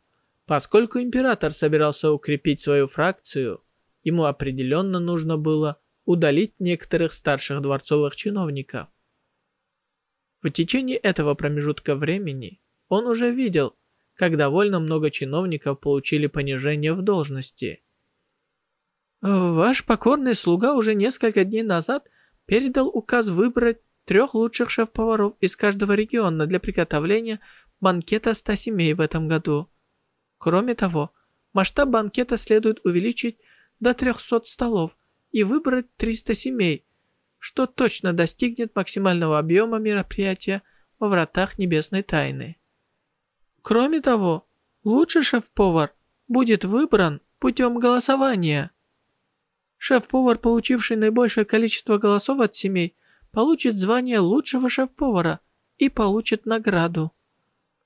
поскольку император собирался укрепить свою фракцию, ему определенно нужно было удалить некоторых старших дворцовых чиновников – в течение этого промежутка времени он уже видел, как довольно много чиновников получили понижение в должности. Ваш покорный слуга уже несколько дней назад передал указ выбрать трех лучших шеф-поваров из каждого региона для приготовления банкета 100 семей в этом году. Кроме того, масштаб банкета следует увеличить до 300 столов и выбрать 300 семей – что точно достигнет максимального объема мероприятия во вратах Небесной Тайны. Кроме того, лучший шеф-повар будет выбран путем голосования. Шеф-повар, получивший наибольшее количество голосов от семей, получит звание лучшего шеф-повара и получит награду.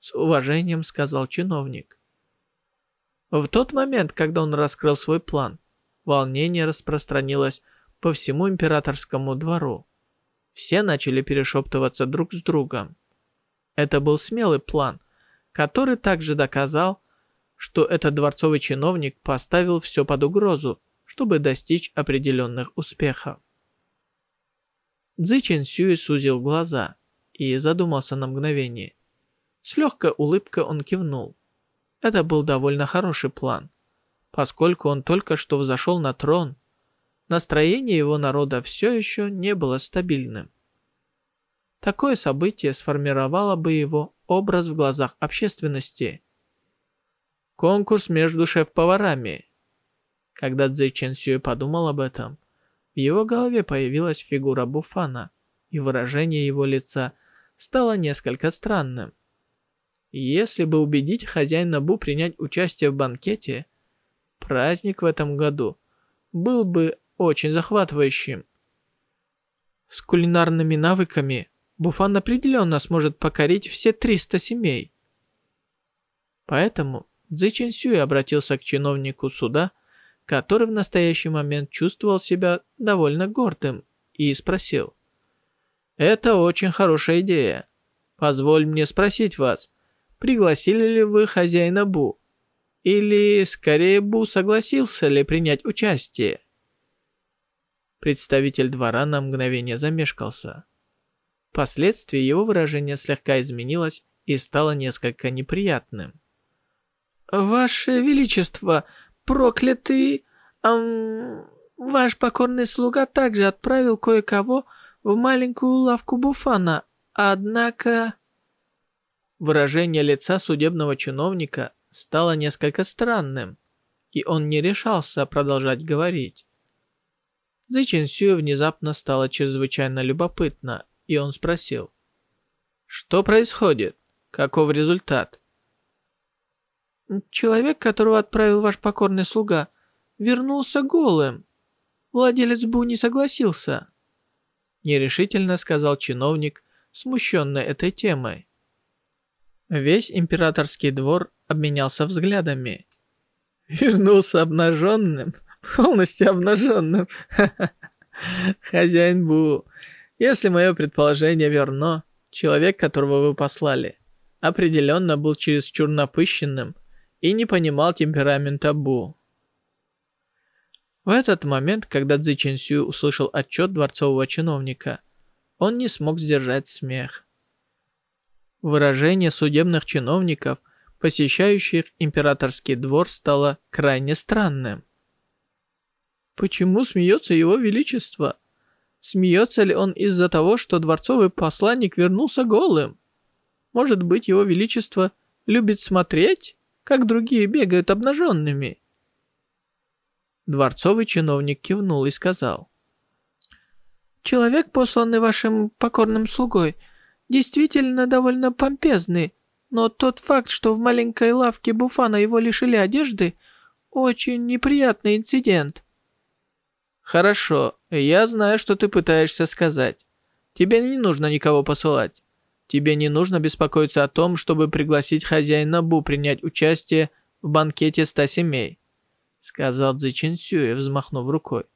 С уважением сказал чиновник. В тот момент, когда он раскрыл свой план, волнение распространилось по всему императорскому двору. Все начали перешептываться друг с другом. Это был смелый план, который также доказал, что этот дворцовый чиновник поставил все под угрозу, чтобы достичь определенных успехов. Цзи Чин Сюй сузил глаза и задумался на мгновение. С легкой улыбкой он кивнул. Это был довольно хороший план. Поскольку он только что взошел на трон, настроение его народа все еще не было стабильным. Такое событие сформировало бы его образ в глазах общественности. Конкурс между шеф-поварами. Когда Цзэй Чен Сюэ подумал об этом, в его голове появилась фигура Буфана, и выражение его лица стало несколько странным. Если бы убедить хозяина Бу принять участие в банкете, праздник в этом году был бы очень захватывающим. С кулинарными навыками Буфан определенно сможет покорить все 300 семей. Поэтому Цзи Чин Сюй обратился к чиновнику суда, который в настоящий момент чувствовал себя довольно гордым, и спросил. «Это очень хорошая идея. Позволь мне спросить вас, пригласили ли вы хозяина Бу? Или, скорее, Бу согласился ли принять участие?» Представитель двора на мгновение замешкался. Впоследствии его выражение слегка изменилось и стало несколько неприятным. «Ваше Величество, проклятый... Эм, ваш покорный слуга также отправил кое-кого в маленькую лавку Буфана, однако...» Выражение лица судебного чиновника стало несколько странным, и он не решался продолжать говорить. Цзи Чинсю внезапно стало чрезвычайно любопытно, и он спросил. «Что происходит? Каков результат?» «Человек, которого отправил ваш покорный слуга, вернулся голым. Владелец Бу не согласился», — нерешительно сказал чиновник, смущенный этой темой. Весь императорский двор обменялся взглядами. «Вернулся обнаженным? Полностью обнаженным? Хозяин Бу, если мое предположение верно, человек, которого вы послали, определенно был чересчур напыщенным и не понимал темперамента Бу. В этот момент, когда Цзи Чэнсю услышал отчет дворцового чиновника, он не смог сдержать смех. Выражение судебных чиновников, посещающих императорский двор, стало крайне странным. «Почему смеется его величество?» Смеется ли он из-за того, что дворцовый посланник вернулся голым? Может быть, его величество любит смотреть, как другие бегают обнаженными? Дворцовый чиновник кивнул и сказал. Человек, посланный вашим покорным слугой, действительно довольно помпезный, но тот факт, что в маленькой лавке Буфана его лишили одежды, очень неприятный инцидент. «Хорошо, я знаю, что ты пытаешься сказать. Тебе не нужно никого посылать. Тебе не нужно беспокоиться о том, чтобы пригласить хозяина Бу принять участие в банкете ста семей», сказал Цзи Чин Сюэ, взмахнув рукой.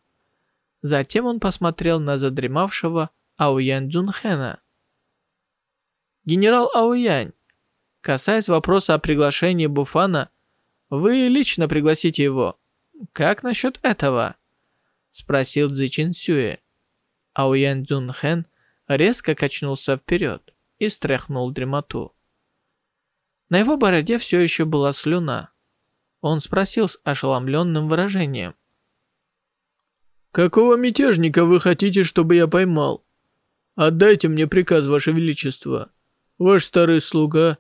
Затем он посмотрел на задремавшего Ауян Цзунхэна. «Генерал Ауянь, касаясь вопроса о приглашении Буфана, вы лично пригласите его. Как насчет этого?» Спросил Цзи Чин Сюэ. Ауян Цзун Хэн резко качнулся вперед и стряхнул дремоту. На его бороде все еще была слюна. Он спросил с ошеломленным выражением. «Какого мятежника вы хотите, чтобы я поймал? Отдайте мне приказ, Ваше Величество. Ваш старый слуга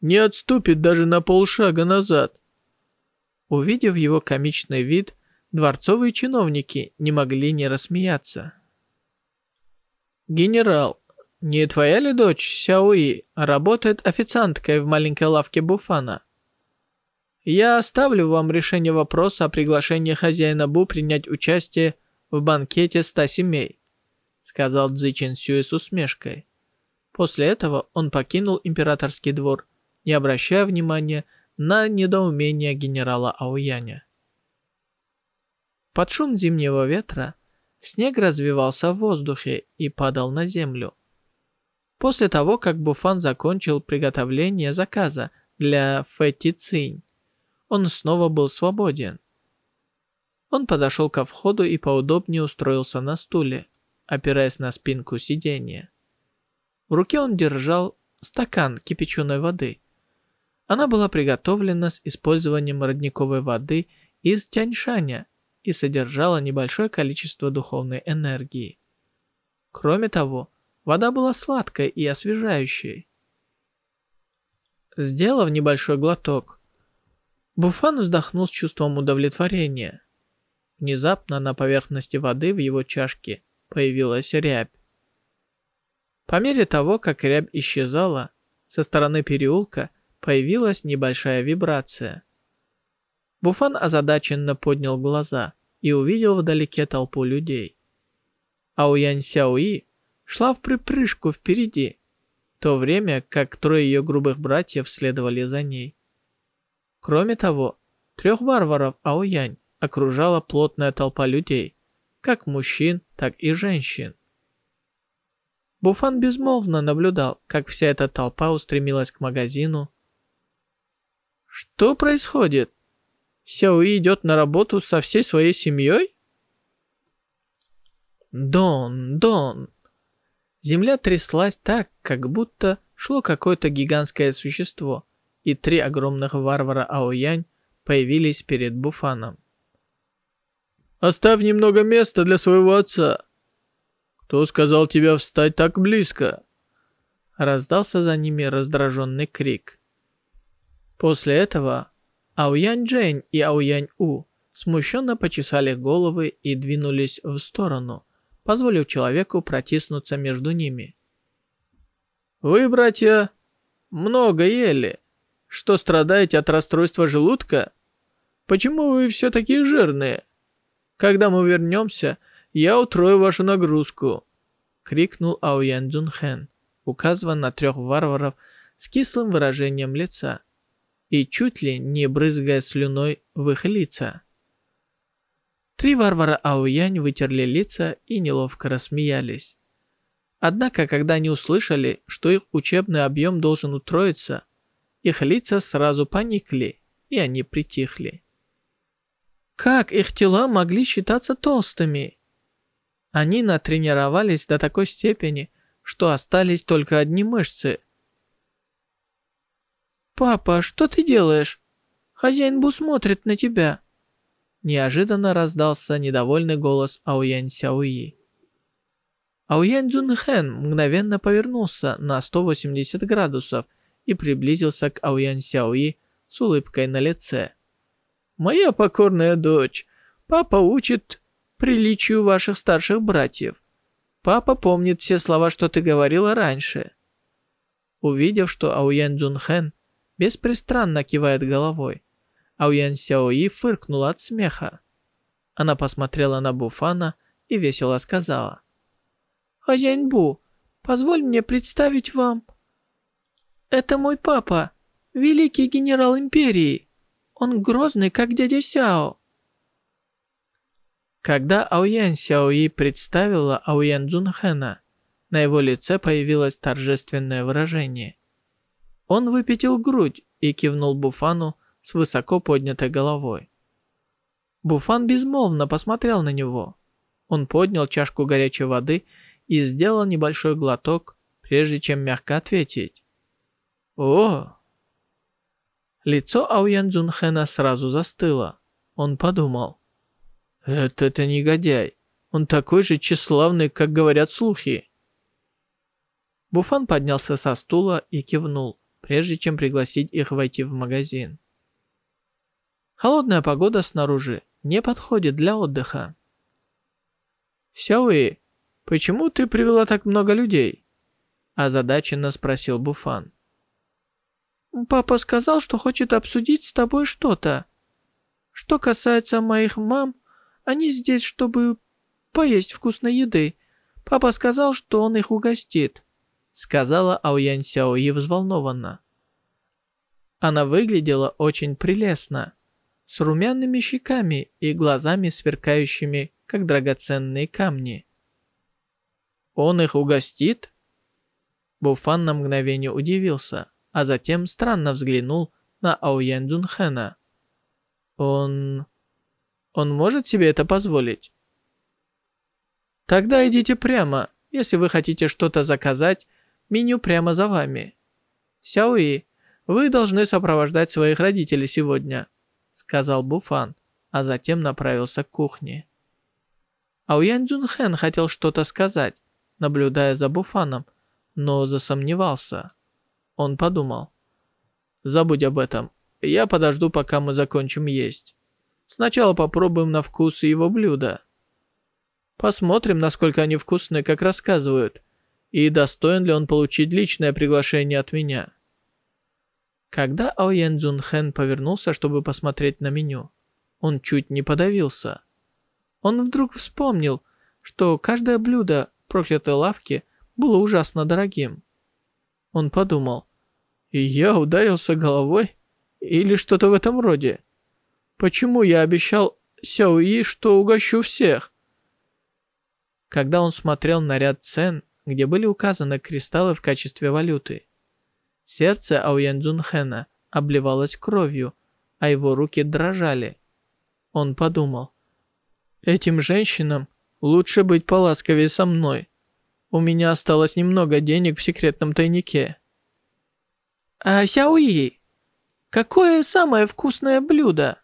не отступит даже на полшага назад». Увидев его комичный вид, Дворцовые чиновники не могли не рассмеяться. «Генерал, не твоя ли дочь Сяои работает официанткой в маленькой лавке Буфана?» «Я оставлю вам решение вопроса о приглашении хозяина Бу принять участие в банкете ста семей», сказал Цзи Сюэ с усмешкой. После этого он покинул императорский двор, не обращая внимания на недоумение генерала Аояня. Под шум зимнего ветра снег развивался в воздухе и падал на землю. После того, как Буфан закончил приготовление заказа для Фэти Цинь, он снова был свободен. Он подошел ко входу и поудобнее устроился на стуле, опираясь на спинку сиденья. В руке он держал стакан кипяченой воды. Она была приготовлена с использованием родниковой воды из Тяньшаня и содержала небольшое количество духовной энергии. Кроме того, вода была сладкой и освежающей. Сделав небольшой глоток, Буфан вздохнул с чувством удовлетворения. Внезапно на поверхности воды в его чашке появилась рябь. По мере того, как рябь исчезала, со стороны переулка появилась небольшая вибрация. Буфан озадаченно поднял глаза и увидел вдалеке толпу людей. Ауянь Сяои шла в припрыжку впереди, в то время как трое ее грубых братьев следовали за ней. Кроме того, трех варваров Аоянь окружала плотная толпа людей, как мужчин, так и женщин. Буфан безмолвно наблюдал, как вся эта толпа устремилась к магазину. «Что происходит? Сяои идет на работу со всей своей семьей?» Дон, Дон. Земля тряслась так, как будто шло какое-то гигантское существо, и три огромных варвара Аоянь появились перед Буфаном. «Оставь немного места для своего отца!» «Кто сказал тебе встать так близко?» Раздался за ними раздраженный крик. После этого Аоянь Джейн и Аоянь У смущенно почесали головы и двинулись в сторону, позволив человеку протиснуться между ними. «Вы, братья, много ели. Что, страдаете от расстройства желудка? Почему вы все такие жирные? Когда мы вернемся, я утрою вашу нагрузку!» — крикнул Аоян Цзунхэн, указывая на трех варваров с кислым выражением лица и чуть ли не брызгая слюной в их лица. Три варвара Аоянь вытерли лица и неловко рассмеялись. Однако, когда они услышали, что их учебный объем должен утроиться, их лица сразу поникли, и они притихли. Как их тела могли считаться толстыми? Они натренировались до такой степени, что остались только одни мышцы. «Папа, что ты делаешь? Хозяин Бу смотрит на тебя». Неожиданно раздался недовольный голос Аоянь Сяои. Аоянь Цзунхэн мгновенно повернулся на 180 градусов и приблизился к Ауян Сяои с улыбкой на лице. «Моя покорная дочь, папа учит приличию ваших старших братьев. Папа помнит все слова, что ты говорила раньше». Увидев, что Ауян Цзунхэн беспристрастно кивает головой, Ауян Сяои фыркнула от смеха. Она посмотрела на Буфана и весело сказала. «Хозяин Бу, позволь мне представить вам это мой папа, великий генерал империи. Он грозный, как дядя Сяо. Когда Аоян Сяои представила Аоян Цзунхэна, на его лице появилось торжественное выражение. Он выпятил грудь и кивнул Буфану с высоко поднятой головой. Буфан безмолвно посмотрел на него. Он поднял чашку горячей воды и сделал небольшой глоток, прежде чем мягко ответить. «О!» Лицо Ауян Цзунхэна сразу застыло. Он подумал. «Это-то негодяй. Он такой же тщеславный, как говорят слухи». Буфан поднялся со стула и кивнул, прежде чем пригласить их войти в магазин. Холодная погода снаружи не подходит для отдыха. «Сяои, почему ты привела так много людей?» Озадаченно спросил Буфан. Папа сказал, что хочет обсудить с тобой что-то. Что касается моих мам, они здесь, чтобы поесть вкусной еды. Папа сказал, что он их угостит», — сказала Аоян Сяои взволнованно. Она выглядела очень прелестно, с румяными щеками и глазами, сверкающими, как драгоценные камни. «Он их угостит?» Буфан на мгновение удивился а затем странно взглянул на Аоян Цзунхэна. Он... Он может себе это позволить? Тогда идите прямо. Если вы хотите что-то заказать, меню прямо за вами. Сяои, вы должны сопровождать своих родителей сегодня, сказал Буфан, а затем направился к кухне. Ауян Цзунхэн хотел что-то сказать, наблюдая за Буфаном, но засомневался. Он подумал. «Забудь об этом. Я подожду, пока мы закончим есть. Сначала попробуем на вкус его блюда. Посмотрим, насколько они вкусные, как рассказывают, и достоин ли он получить личное приглашение от меня». Когда Аоян Цзунхэн повернулся, чтобы посмотреть на меню, он чуть не подавился. Он вдруг вспомнил, что каждое блюдо проклятой лавки было ужасно дорогим. Он подумал, и я ударился головой? Или что-то в этом роде? Почему я обещал Сяои, что угощу всех? Когда он смотрел на ряд цен, где были указаны кристаллы в качестве валюты, сердце Аоян Цзунхэна обливалось кровью, а его руки дрожали. Он подумал, Этим женщинам лучше быть поласковее со мной. У меня осталось немного денег в секретном тайнике. А Сяои, какое самое вкусное блюдо?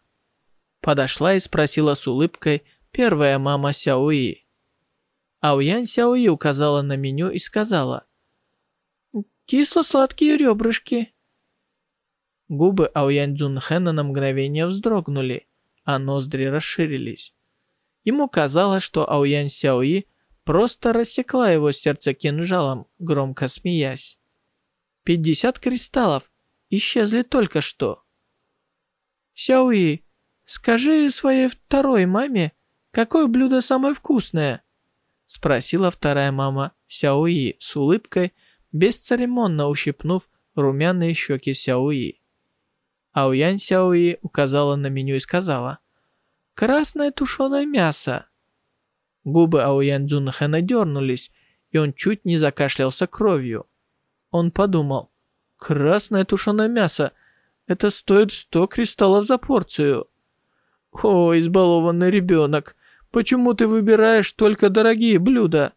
Подошла и спросила с улыбкой первая мама Сяои. Ауян Сяои указала на меню и сказала. Кисло-сладкие ребрышки. Губы Ауян Цзунхэна на мгновение вздрогнули, а ноздри расширились. Ему казалось, что Ауян Сяои просто рассекла его сердце кинжалом, громко смеясь. Пятьдесят кристаллов исчезли только что. Сяои, скажи своей второй маме, какое блюдо самое вкусное? Спросила вторая мама Сяои с улыбкой, бесцеремонно ущипнув румяные щеки Сяои. Ауян Сяои указала на меню и сказала – Красное тушеное мясо. Губы Аоян Цзунхэна дернулись, и он чуть не закашлялся кровью. Он подумал, красное тушеное мясо, это стоит сто кристаллов за порцию. О, избалованный ребенок, почему ты выбираешь только дорогие блюда?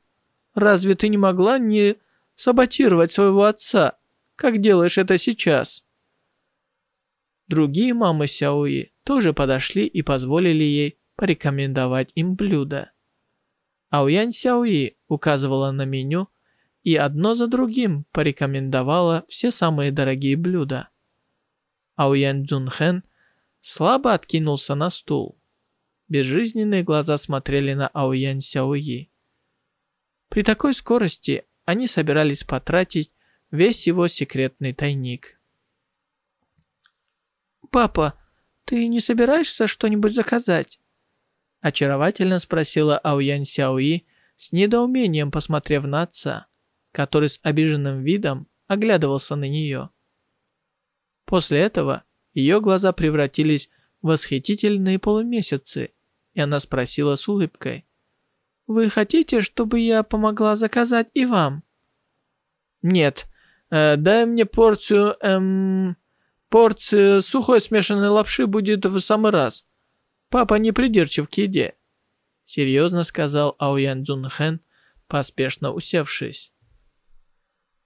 Разве ты не могла не саботировать своего отца, как делаешь это сейчас? Другие мамы Сяои тоже подошли и позволили ей порекомендовать им блюда. Ауян Сяои указывала на меню и одно за другим порекомендовала все самые дорогие блюда. Ауян Цзунхэн слабо откинулся на стул. Безжизненные глаза смотрели на Ауян Сяои. При такой скорости они собирались потратить весь его секретный тайник. «Папа, ты не собираешься что-нибудь заказать?» Очаровательно спросила Ауян Сяои, с недоумением посмотрев на отца, который с обиженным видом оглядывался на нее. После этого ее глаза превратились в восхитительные полумесяцы, и она спросила с улыбкой. «Вы хотите, чтобы я помогла заказать и вам?» «Нет, э, дай мне порцию, эм, Порция сухой смешанной лапши будет в самый раз. Папа не придирчив к еде. Серьезно сказал Аоян Цзунхэн, поспешно усевшись.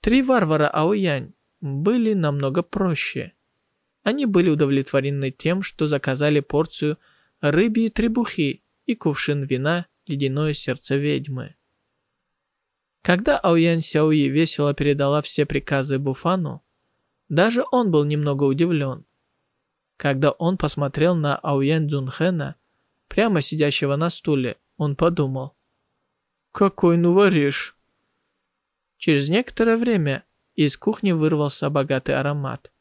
Три варвара Аоянь были намного проще. Они были удовлетворены тем, что заказали порцию рыбьи требухи и кувшин вина «Ледяное сердце ведьмы». Когда Аоян Сяои весело передала все приказы Буфану, даже он был немного удивлен. Когда он посмотрел на Ауян Цзунхэна, прямо сидящего на стуле, он подумал. «Какой ну воришь!» Через некоторое время из кухни вырвался богатый аромат.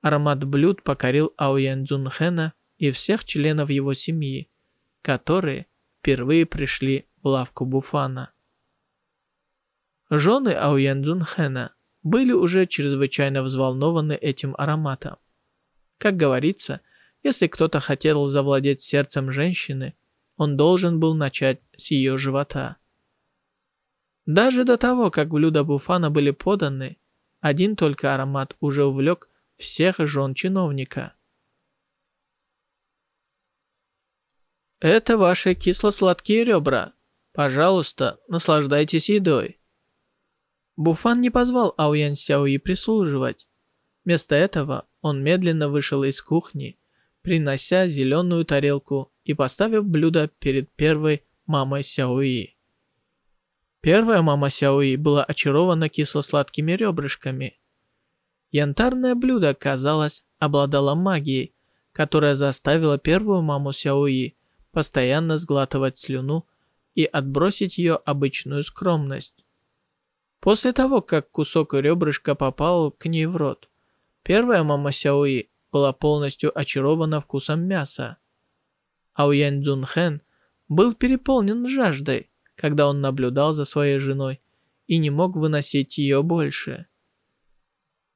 Аромат блюд покорил Ауян Цзунхэна и всех членов его семьи, которые впервые пришли в лавку Буфана. Жены Ауян Цзунхэна были уже чрезвычайно взволнованы этим ароматом. Как говорится, если кто-то хотел завладеть сердцем женщины, он должен был начать с ее живота. Даже до того, как блюда буфана были поданы, один только аромат уже увлек всех жен чиновника. Это ваши кисло-сладкие ребра. Пожалуйста, наслаждайтесь едой. Буфан не позвал Ауян Сяои прислуживать. Вместо этого он медленно вышел из кухни, принося зеленую тарелку и поставив блюдо перед первой мамой Сяои. Первая мама Сяои была очарована кисло-сладкими ребрышками. Янтарное блюдо, казалось, обладало магией, которая заставила первую маму Сяои постоянно сглатывать слюну и отбросить ее обычную скромность. После того, как кусок ребрышка попал к ней в рот, первая мама Сяои была полностью очарована вкусом мяса. А у Янь Цзунхэн был переполнен жаждой, когда он наблюдал за своей женой и не мог выносить ее больше.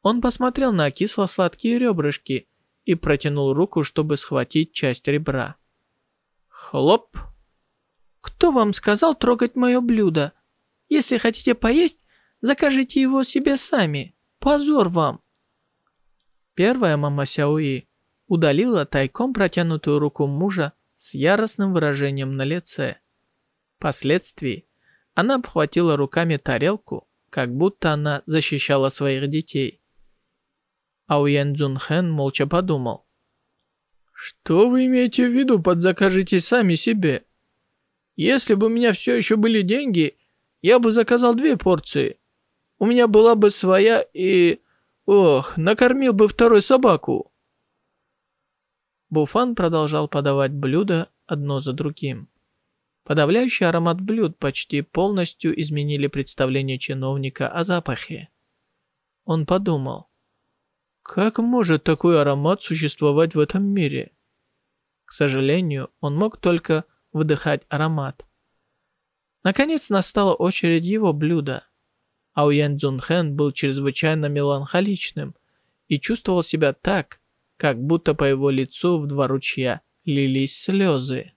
Он посмотрел на кисло-сладкие ребрышки и протянул руку, чтобы схватить часть ребра. Хлоп! «Кто вам сказал трогать мое блюдо? Если хотите поесть, закажите его себе сами. Позор вам!» Первая мама Сяои удалила тайком протянутую руку мужа с яростным выражением на лице. Впоследствии она обхватила руками тарелку, как будто она защищала своих детей. Ау Ян Цзунхэн молча подумал. «Что вы имеете в виду под «закажите сами себе»? Если бы у меня все еще были деньги, я бы заказал две порции. У меня была бы своя и... Ох, накормил бы второй собаку. Буфан продолжал подавать блюда одно за другим. Подавляющий аромат блюд почти полностью изменили представление чиновника о запахе. Он подумал, как может такой аромат существовать в этом мире? К сожалению, он мог только выдыхать аромат. Наконец настала очередь его блюда. Ау Ян Цзунхэн был чрезвычайно меланхоличным и чувствовал себя так, как будто по его лицу в два ручья лились слезы.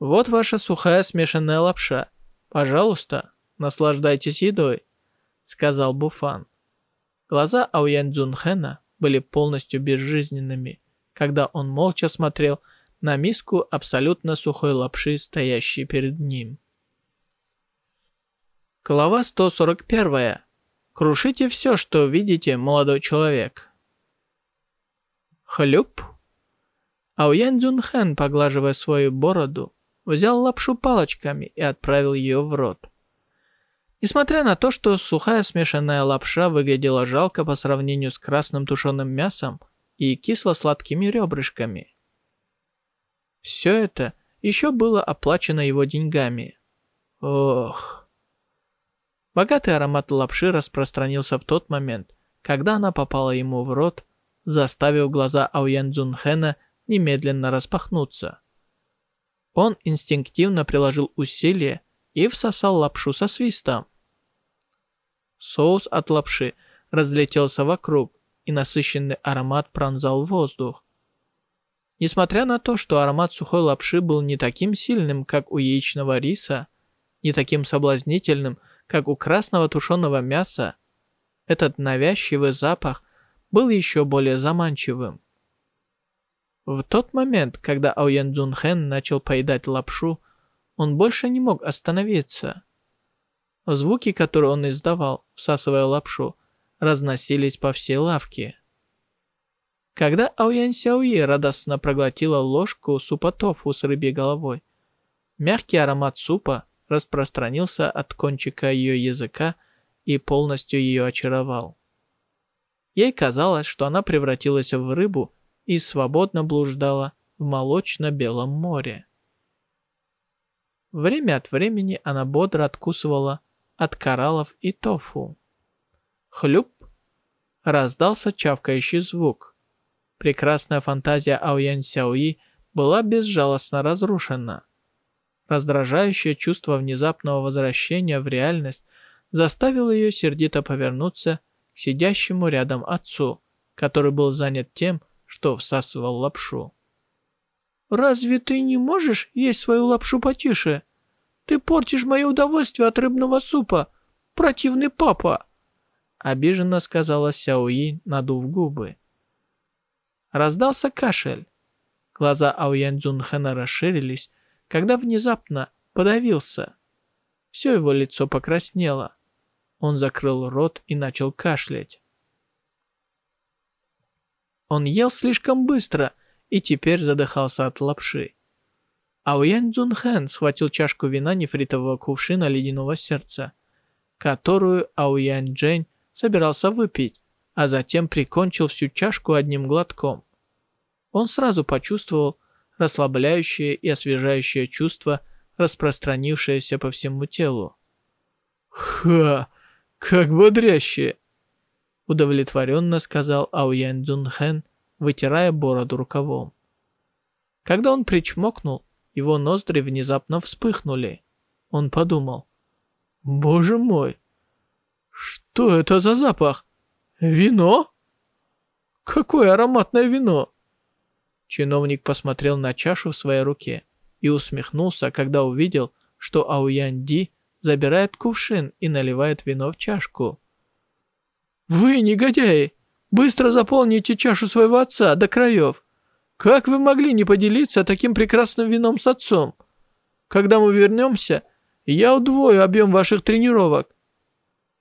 «Вот ваша сухая смешанная лапша. Пожалуйста, наслаждайтесь едой», — сказал Буфан. Глаза Ауян Цзунхэна были полностью безжизненными, когда он молча смотрел на миску абсолютно сухой лапши, стоящей перед ним. Глава 141. Крушите все, что видите, молодой человек. Хлюп. Ауян Цзунхэн, поглаживая свою бороду, взял лапшу палочками и отправил ее в рот. Несмотря на то, что сухая смешанная лапша выглядела жалко по сравнению с красным тушеным мясом и кисло-сладкими ребрышками. Все это еще было оплачено его деньгами. Ох... Богатый аромат лапши распространился в тот момент, когда она попала ему в рот, заставив глаза Ауян Цзунхэна немедленно распахнуться. Он инстинктивно приложил усилие и всосал лапшу со свистом. Соус от лапши разлетелся вокруг, и насыщенный аромат пронзал воздух. Несмотря на то, что аромат сухой лапши был не таким сильным, как у яичного риса, не таким соблазнительным, как у красного тушеного мяса, этот навязчивый запах был еще более заманчивым. В тот момент, когда Аоян Цзунхэн начал поедать лапшу, он больше не мог остановиться. Звуки, которые он издавал, всасывая лапшу, разносились по всей лавке. Когда Аоян Сяои радостно проглотила ложку супа тофу с рыбьей головой, мягкий аромат супа распространился от кончика ее языка и полностью ее очаровал. Ей казалось, что она превратилась в рыбу и свободно блуждала в молочно-белом море. Время от времени она бодро откусывала от кораллов и тофу. Хлюп! Раздался чавкающий звук. Прекрасная фантазия Аоян Сяои была безжалостно разрушена. Раздражающее чувство внезапного возвращения в реальность заставило ее сердито повернуться к сидящему рядом отцу, который был занят тем, что всасывал лапшу. «Разве ты не можешь есть свою лапшу потише? Ты портишь мое удовольствие от рыбного супа, противный папа!» Обиженно сказала Сяои, надув губы. Раздался кашель. Глаза Аоян Цзунхэна расширились, когда внезапно подавился. Все его лицо покраснело. Он закрыл рот и начал кашлять. Он ел слишком быстро и теперь задыхался от лапши. Ауян Цзунхэн схватил чашку вина нефритового кувшина ледяного сердца, которую Ауян Джень собирался выпить, а затем прикончил всю чашку одним глотком. Он сразу почувствовал расслабляющее и освежающее чувство, распространившееся по всему телу. «Ха! Как бодряще!» Удовлетворенно сказал Ауян Цзунхэн, вытирая бороду рукавом. Когда он причмокнул, его ноздри внезапно вспыхнули. Он подумал. «Боже мой! Что это за запах? Вино? Какое ароматное вино!» Чиновник посмотрел на чашу в своей руке и усмехнулся, когда увидел, что Ауян Ди забирает кувшин и наливает вино в чашку. «Вы, негодяи, быстро заполните чашу своего отца до краев. Как вы могли не поделиться таким прекрасным вином с отцом? Когда мы вернемся, я удвою объем ваших тренировок».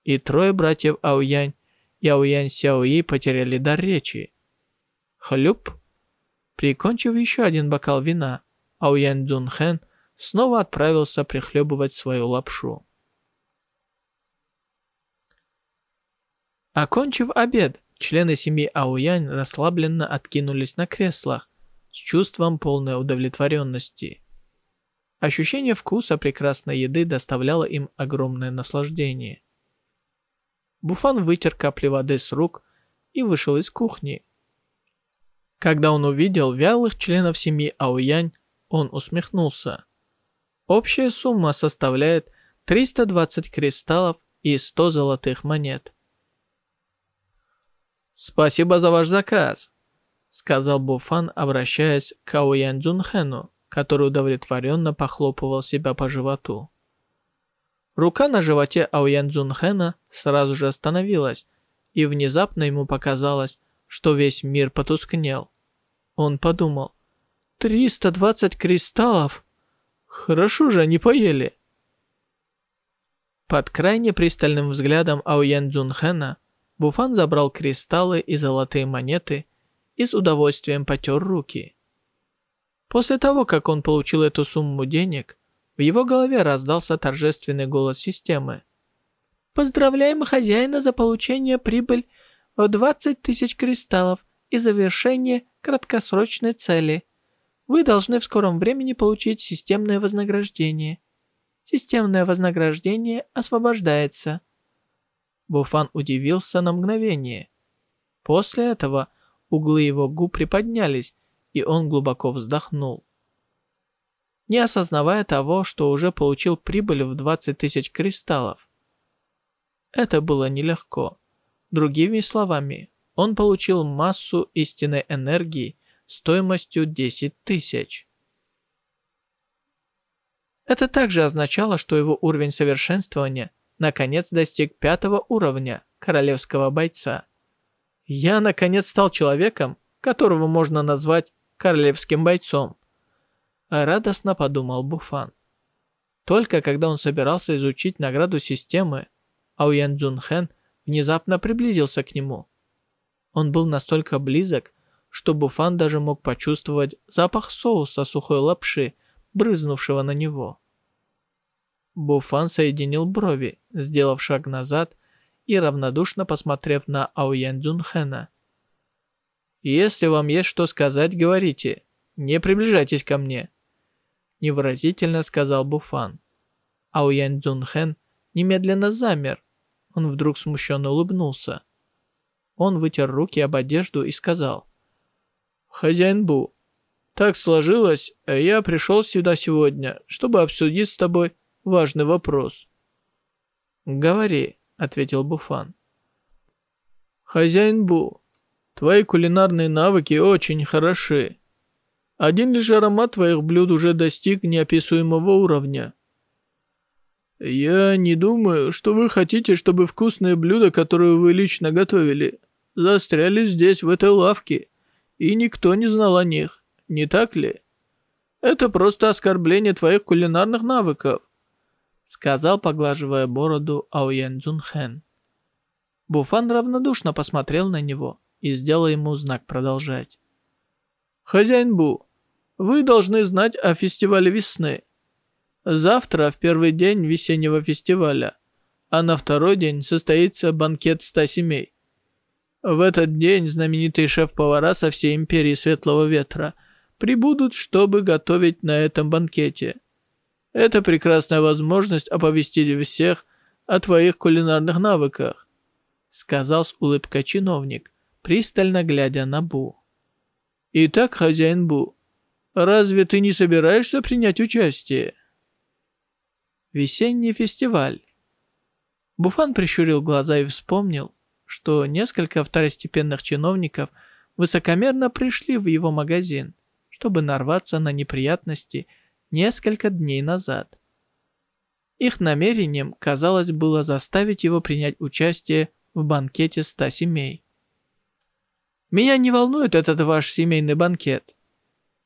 И трое братьев Ауянь и Ауянь Сяои потеряли дар речи. Хлюп. Прикончив еще один бокал вина, Ауянь Цзунхэн снова отправился прихлебывать свою лапшу. Окончив обед, члены семьи Ауянь расслабленно откинулись на креслах с чувством полной удовлетворенности. Ощущение вкуса прекрасной еды доставляло им огромное наслаждение. Буфан вытер капли воды с рук и вышел из кухни. Когда он увидел вялых членов семьи Ауянь, он усмехнулся. Общая сумма составляет 320 кристаллов и 100 золотых монет. «Спасибо за ваш заказ», — сказал Буфан, обращаясь к Аоян Цзунхэну, который удовлетворенно похлопывал себя по животу. Рука на животе Аоян Цзунхэна сразу же остановилась, и внезапно ему показалось, что весь мир потускнел. Он подумал, «320 кристаллов? Хорошо же они поели». Под крайне пристальным взглядом Аоян Цзунхэна Буфан забрал кристаллы и золотые монеты и с удовольствием потер руки. После того, как он получил эту сумму денег, в его голове раздался торжественный голос системы. «Поздравляем хозяина за получение прибыль в 20 тысяч кристаллов и завершение краткосрочной цели. Вы должны в скором времени получить системное вознаграждение. Системное вознаграждение освобождается». Буфан удивился на мгновение. После этого углы его губ приподнялись, и он глубоко вздохнул. Не осознавая того, что уже получил прибыль в 20 тысяч кристаллов. Это было нелегко. Другими словами, он получил массу истинной энергии стоимостью 10 тысяч. Это также означало, что его уровень совершенствования наконец достиг пятого уровня королевского бойца. Я наконец стал человеком, которого можно назвать королевским бойцом. Радостно подумал Буфан. Только когда он собирался изучить награду системы, Ауян Цзунхэн внезапно приблизился к нему. Он был настолько близок, что Буфан даже мог почувствовать запах соуса сухой лапши, брызнувшего на него. Буфан соединил брови, сделав шаг назад и равнодушно посмотрев на Аоян Цзунхэна. «Если вам есть что сказать, говорите. Не приближайтесь ко мне», — невыразительно сказал Буфан. Аоян Цзунхэн немедленно замер. Он вдруг смущенно улыбнулся. Он вытер руки об одежду и сказал. «Хозяин Бу, так сложилось, я пришел сюда сегодня, чтобы обсудить с тобой важный вопрос». «Говори», — ответил Буфан. «Хозяин Бу, твои кулинарные навыки очень хороши. Один лишь аромат твоих блюд уже достиг неописуемого уровня. Я не думаю, что вы хотите, чтобы вкусные блюда, которые вы лично готовили, застряли здесь, в этой лавке, и никто не знал о них. не так ли? Это просто оскорбление твоих кулинарных навыков», сказал, поглаживая бороду Аоян Цзунхэн. Буфан равнодушно посмотрел на него и сделал ему знак продолжать. «Хозяин Бу, вы должны знать о фестивале весны. Завтра, в первый день весеннего фестиваля, а на второй день состоится банкет ста семей. В этот день знаменитые шеф-повара со всей империи Светлого Ветра прибудут, чтобы готовить на этом банкете. Это прекрасная возможность оповестить всех о твоих кулинарных навыках», сказал с улыбкой чиновник, пристально глядя на Бу. «Итак, хозяин Бу, разве ты не собираешься принять участие?» Весенний фестиваль. Буфан прищурил глаза и вспомнил, что несколько второстепенных чиновников высокомерно пришли в его магазин, чтобы нарваться на неприятности несколько дней назад. Их намерением, казалось, было заставить его принять участие в банкете ста семей. «Меня не волнует этот ваш семейный банкет.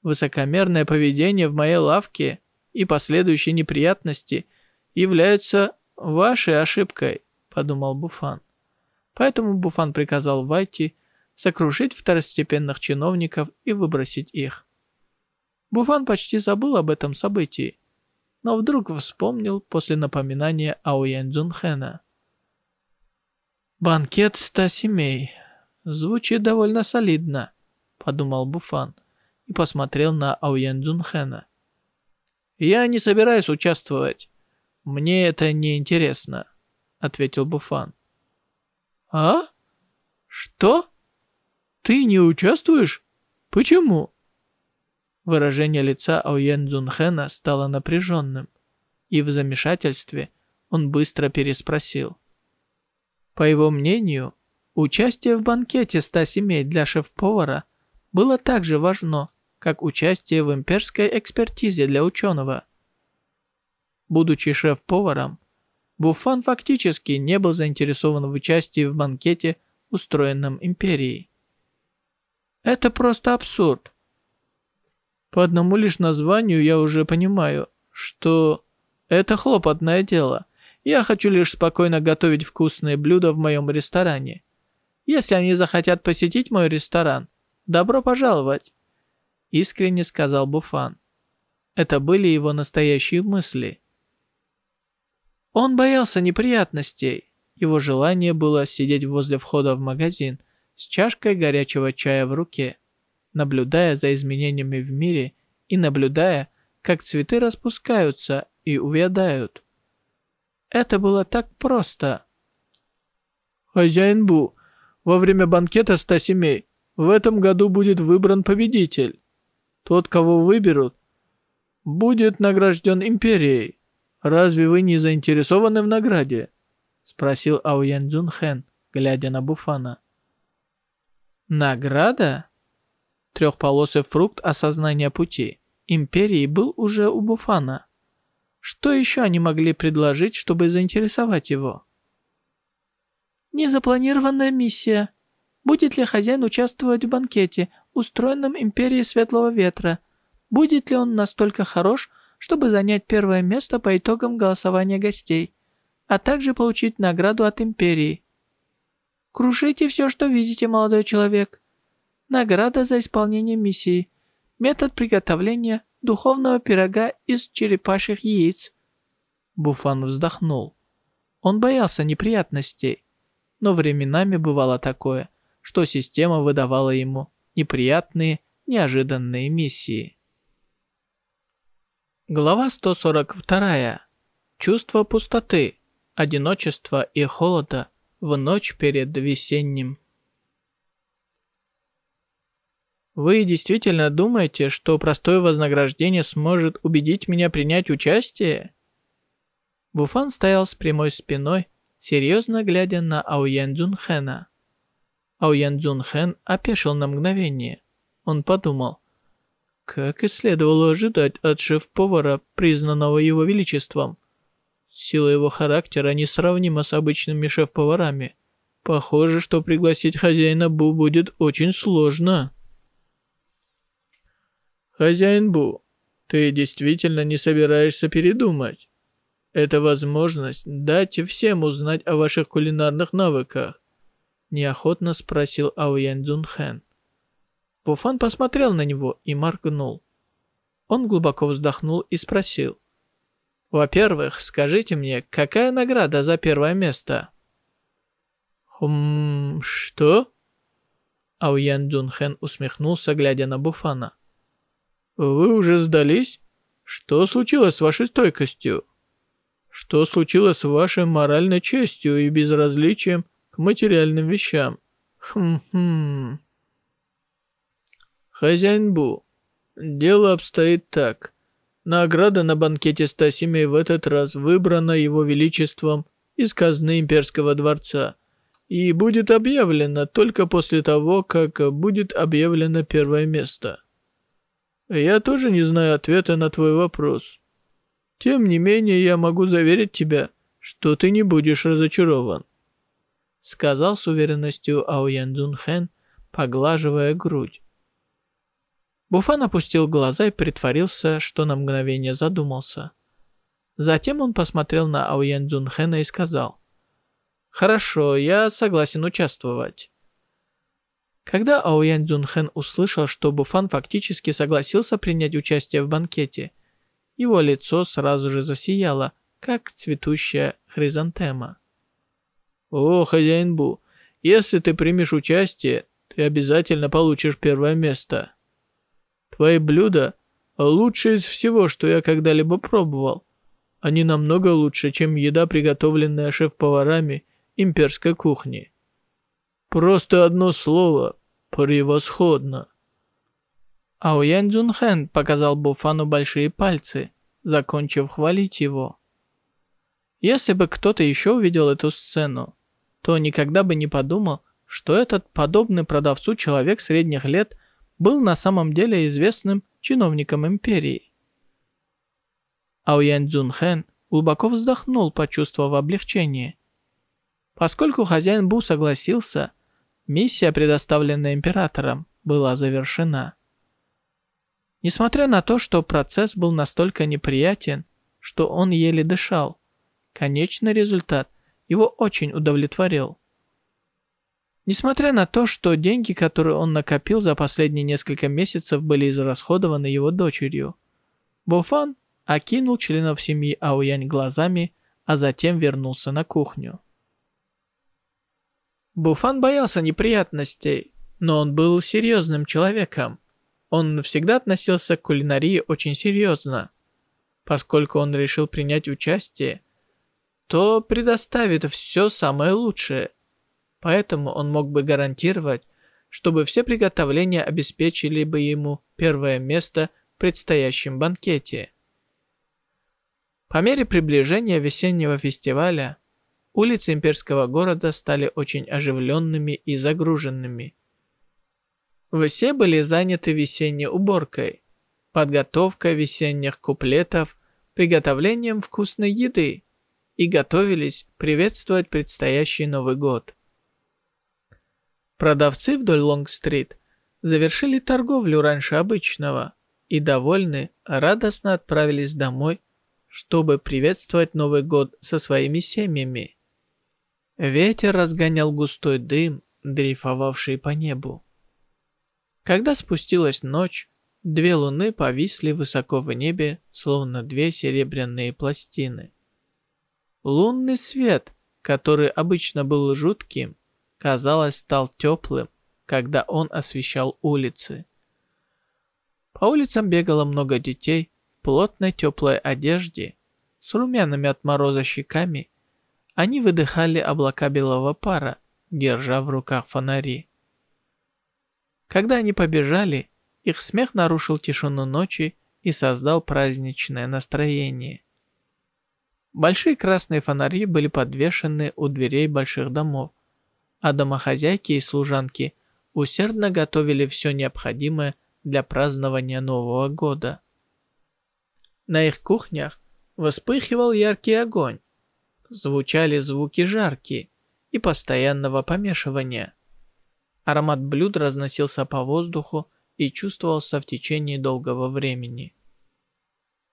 Высокомерное поведение в моей лавке и последующие неприятности являются вашей ошибкой», — подумал Буфан. Поэтому Буфан приказал Вайти сокрушить второстепенных чиновников и выбросить их. Буфан почти забыл об этом событии, но вдруг вспомнил после напоминания Ао Ян Цзунхэна. «Банкет ста семей. Звучит довольно солидно», — подумал Буфан и посмотрел на Ао Ян Цзунхэна. «Я не собираюсь участвовать. Мне это не интересно», — ответил Буфан. «А? Что? Ты не участвуешь? Почему?» Выражение лица Ауен Цзунхэна стало напряженным, и в замешательстве он быстро переспросил. По его мнению, участие в банкете ста семей для шеф-повара было так же важно, как участие в имперской экспертизе для ученого. Будучи шеф-поваром, Буфан фактически не был заинтересован в участии в банкете, устроенном империей. Это просто абсурд. По одному лишь названию я уже понимаю, что это хлопотное дело. Я хочу лишь спокойно готовить вкусные блюда в моем ресторане. Если они захотят посетить мой ресторан, добро пожаловать!» Искренне сказал Буфан. Это были его настоящие мысли. Он боялся неприятностей. Его желание было сидеть возле входа в магазин с чашкой горячего чая в руке наблюдая за изменениями в мире и наблюдая, как цветы распускаются и увядают. Это было так просто. «Хозяин Бу, во время банкета ста семей в этом году будет выбран победитель. Тот, кого выберут, будет награжден империей. Разве вы не заинтересованы в награде?» Спросил Ауян Цзунхэн, глядя на Буфана. «Награда?» Трехполосый фрукт осознания пути империи был уже у Буфана. Что еще они могли предложить, чтобы заинтересовать его? Незапланированная миссия. Будет ли хозяин участвовать в банкете, устроенном Империей Светлого Ветра? Будет ли он настолько хорош, чтобы занять первое место по итогам голосования гостей, а также получить награду от Империи? Крушите все, что видите, молодой человек. Награда за исполнение миссии. Метод приготовления духовного пирога из черепашьих яиц. Буфан вздохнул. Он боялся неприятностей. Но временами бывало такое, что система выдавала ему неприятные, неожиданные миссии. Глава 142. Чувство пустоты, одиночества и холода в ночь перед весенним Вы действительно думаете, что простое вознаграждение сможет убедить меня принять участие? Буфан стоял с прямой спиной, серьезно глядя на Ауян Цзунхэна. Ауян Цзунхэн опешил на мгновение. Он подумал, как и следовало ожидать от шеф-повара, признанного его величеством. Сила его характера несравнима с обычными шеф-поварами. Похоже, что пригласить хозяина Бу будет очень сложно. «Хозяин Бу, ты действительно не собираешься передумать? Это возможность дать всем узнать о ваших кулинарных навыках», неохотно спросил Ауян Цзунхэн. Буфан посмотрел на него и моргнул. Он глубоко вздохнул и спросил. «Во-первых, скажите мне, какая награда за первое место?» «Хм... что?» Ауян Цзунхэн усмехнулся, глядя на Буфана. «Вы уже сдались? Что случилось с вашей стойкостью? Что случилось с вашей моральной честью и безразличием к материальным вещам? Хм-хм...» «Хозяин Бу, дело обстоит так. Награда на банкете ста семей в этот раз выбрана его величеством из казны имперского дворца и будет объявлена только после того, как будет объявлено первое место. Я тоже не знаю ответа на твой вопрос. Тем не менее, я могу заверить тебя, что ты не будешь разочарован», сказал с уверенностью Аоян Цзунхэн, поглаживая грудь. Буфан опустил глаза и притворился, что на мгновение задумался. Затем он посмотрел на Ауян Цзунхэна и сказал, «Хорошо, я согласен участвовать». Когда Ауян Цзунхэн услышал, что Буфан фактически согласился принять участие в банкете, его лицо сразу же засияло, как цветущая хризантема. «О, хозяин Бу, если ты примешь участие, ты обязательно получишь первое место». Твои блюда лучшие из всего, что я когда-либо пробовал. Они намного лучше, чем еда, приготовленная шеф-поварами имперской кухни. Просто одно слово – превосходно. Аоян Цзунхэн показал Буфану большие пальцы, закончив хвалить его. Если бы кто-то еще увидел эту сцену, то никогда бы не подумал, что этот подобный продавцу человек средних лет был на самом деле известным чиновником империи. Аоян Цзунхэн глубоко вздохнул, почувствовав облегчение. Поскольку хозяин Бу согласился, миссия, предоставленная императором, была завершена. Несмотря на то, что процесс был настолько неприятен, что он еле дышал, конечный результат его очень удовлетворил. Несмотря на то, что деньги, которые он накопил за последние несколько месяцев, были израсходованы его дочерью, Буфан окинул членов семьи Аоянь глазами, а затем вернулся на кухню. Буфан боялся неприятностей, но он был серьезным человеком. Он всегда относился к кулинарии очень серьезно. Поскольку он решил принять участие, то предоставит все самое лучшее – Поэтому он мог бы гарантировать, чтобы все приготовления обеспечили бы ему первое место в предстоящем банкете. По мере приближения весеннего фестиваля, улицы имперского города стали очень оживленными и загруженными. Все были заняты весенней уборкой, подготовкой весенних куплетов, приготовлением вкусной еды и готовились приветствовать предстоящий Новый год. Продавцы вдоль Лонг-стрит завершили торговлю раньше обычного и, довольны, радостно отправились домой, чтобы приветствовать Новый год со своими семьями. Ветер разгонял густой дым, дрейфовавший по небу. Когда спустилась ночь, две луны повисли высоко в небе, словно две серебряные пластины. Лунный свет, который обычно был жутким, казалось, стал теплым, когда он освещал улицы. По улицам бегало много детей в плотной теплой одежде, с румяными от мороза щеками. Они выдыхали облака белого пара, держа в руках фонари. Когда они побежали, их смех нарушил тишину ночи и создал праздничное настроение. Большие красные фонари были подвешены у дверей больших домов, а домохозяйки и служанки усердно готовили все необходимое для празднования Нового года. На их кухнях вспыхивал яркий огонь, звучали звуки жарки и постоянного помешивания. Аромат блюд разносился по воздуху и чувствовался в течение долгого времени.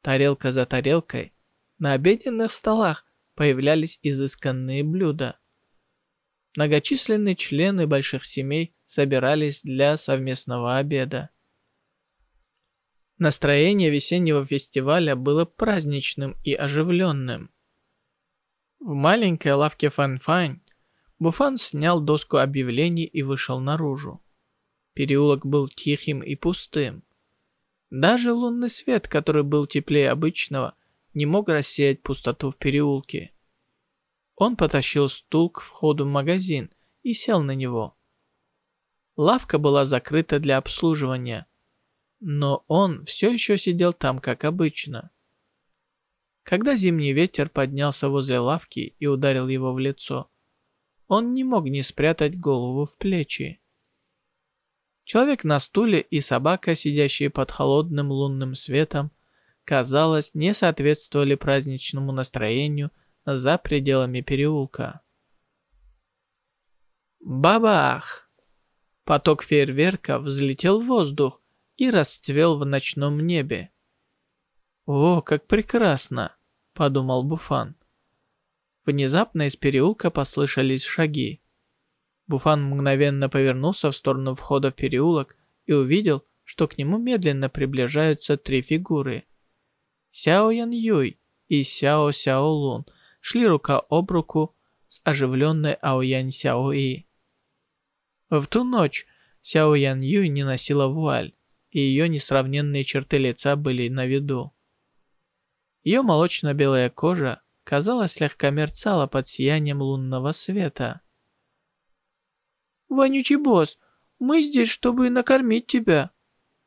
Тарелка за тарелкой на обеденных столах появлялись изысканные блюда. Многочисленные члены больших семей собирались для совместного обеда. Настроение весеннего фестиваля было праздничным и оживленным. В маленькой лавке Фан-Фань Буфан снял доску объявлений и вышел наружу. Переулок был тихим и пустым. Даже лунный свет, который был теплее обычного, не мог рассеять пустоту в переулке. Он потащил стул к входу в магазин и сел на него. Лавка была закрыта для обслуживания, но он все еще сидел там, как обычно. Когда зимний ветер поднялся возле лавки и ударил его в лицо, он не мог не спрятать голову в плечи. Человек на стуле и собака, сидящие под холодным лунным светом, казалось, не соответствовали праздничному настроению за пределами переулка. Бабах! Поток фейерверка взлетел в воздух и расцвел в ночном небе. «О, как прекрасно!» — подумал Буфан. Внезапно из переулка послышались шаги. Буфан мгновенно повернулся в сторону входа в переулок и увидел, что к нему медленно приближаются три фигуры. Сяо Ян Юй и Сяо Сяо Лун шли рука об руку с оживленной Ао Янь Сяо И. В ту ночь Сяо Ян Юй не носила вуаль и ее несравненные черты лица были на виду. Ее молочно-белая кожа, казалось, слегка мерцала под сиянием лунного света. «Вонючий босс, мы здесь, чтобы накормить тебя»,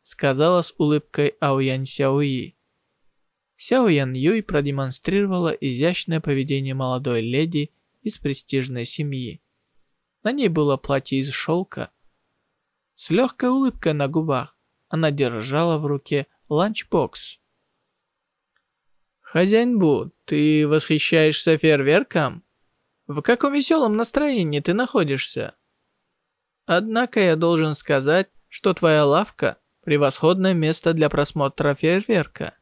сказала с улыбкой Аоян Сяои. Сяоян Юй продемонстрировала изящное поведение молодой леди из престижной семьи. На ней было платье из шелка. С легкой улыбкой на губах она держала в руке ланчбокс. «Хозяин Бу, ты восхищаешься фейерверком? В каком веселом настроении ты находишься?» «Однако я должен сказать, что твоя лавка – превосходное место для просмотра фейерверка»,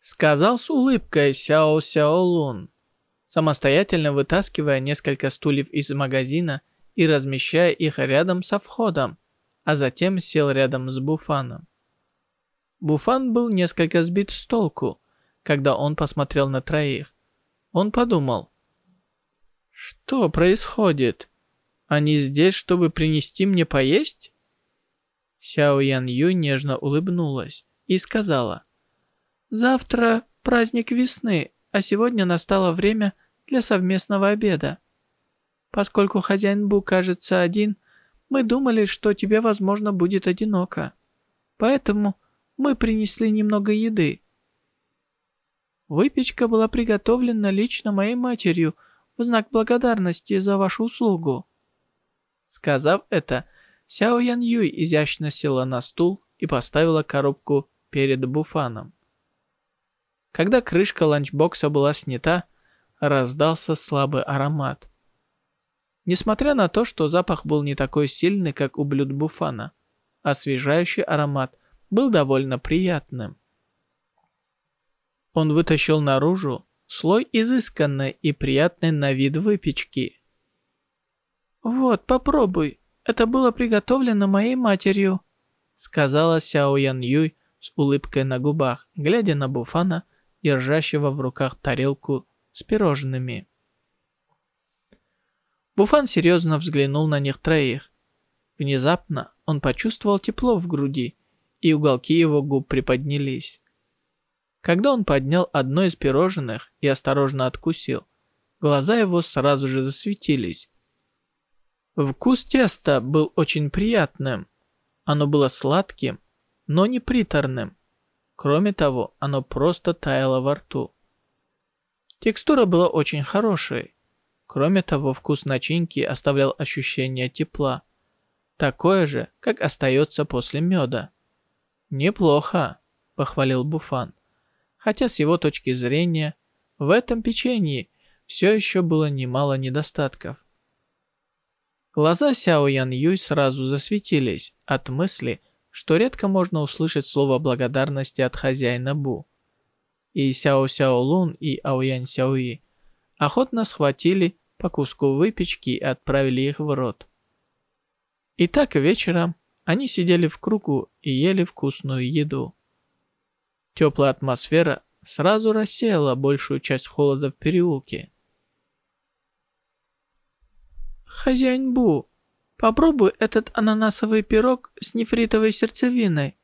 сказал с улыбкой Сяо Сяо Лун, самостоятельно вытаскивая несколько стульев из магазина и размещая их рядом со входом а затем сел рядом с Буфаном. Буфан был несколько сбит с толку, когда он посмотрел на троих. Он подумал, «Что происходит? Они здесь, чтобы принести мне поесть?» Сяо Ян Ю нежно улыбнулась и сказала, «Завтра праздник весны, а сегодня настало время для совместного обеда. Поскольку хозяин Бу кажется один, мы думали, что тебе, возможно, будет одиноко. Поэтому мы принесли немного еды. Выпечка была приготовлена лично моей матерью в знак благодарности за вашу услугу. Сказав это, Сяо Ян Юй изящно села на стул и поставила коробку перед буфаном. Когда крышка ланчбокса была снята, раздался слабый аромат. Несмотря на то, что запах был не такой сильный, как у блюд буфана, освежающий аромат был довольно приятным. Он вытащил наружу слой изысканной и приятной на вид выпечки. «Вот, попробуй, это было приготовлено моей матерью», сказала Сяо Ян Юй с улыбкой на губах, глядя на Буфана, держащего в руках тарелку с пирожными. Буфан серьезно взглянул на них троих. Внезапно он почувствовал тепло в груди, и уголки его губ приподнялись. Когда он поднял одно из пирожных и осторожно откусил, глаза его сразу же засветились. Вкус теста был очень приятным. Оно было сладким, но не приторным. Кроме того, оно просто таяло во рту. Текстура была очень хорошей, Кроме того, вкус начинки оставлял ощущение тепла. Такое же, как остается после меда. «Неплохо», — похвалил Буфан. Хотя с его точки зрения, в этом печенье все еще было немало недостатков. Глаза Сяо Ян Юй сразу засветились от мысли, что редко можно услышать слово благодарности от хозяина Бу. И Сяо Сяо Лун и Аоян Сяо И охотно схватили по куску выпечки и отправили их в рот. И так вечером они сидели в кругу и ели вкусную еду. Теплая атмосфера сразу рассеяла большую часть холода в переулке. «Хозяин Бу, попробуй этот ананасовый пирог с нефритовой сердцевиной».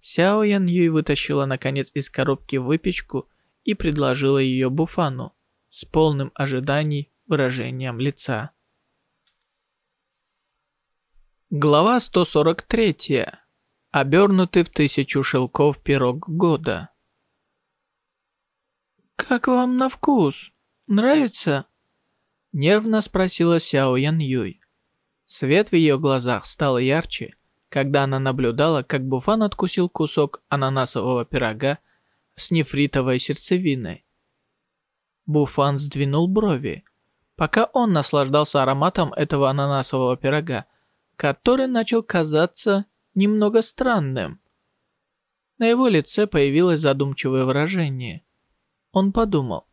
Сяо Ян Юй вытащила наконец из коробки выпечку и предложила ее Буфану с полным ожиданий выражением лица. Глава 143. Обернутый в тысячу шелков пирог года. «Как вам на вкус? Нравится?» Нервно спросила Сяо Ян Юй. Свет в ее глазах стал ярче, когда она наблюдала, как Буфан откусил кусок ананасового пирога с нефритовой сердцевиной. Буфан сдвинул брови, пока он наслаждался ароматом этого ананасового пирога, который начал казаться немного странным. На его лице появилось задумчивое выражение. Он подумал,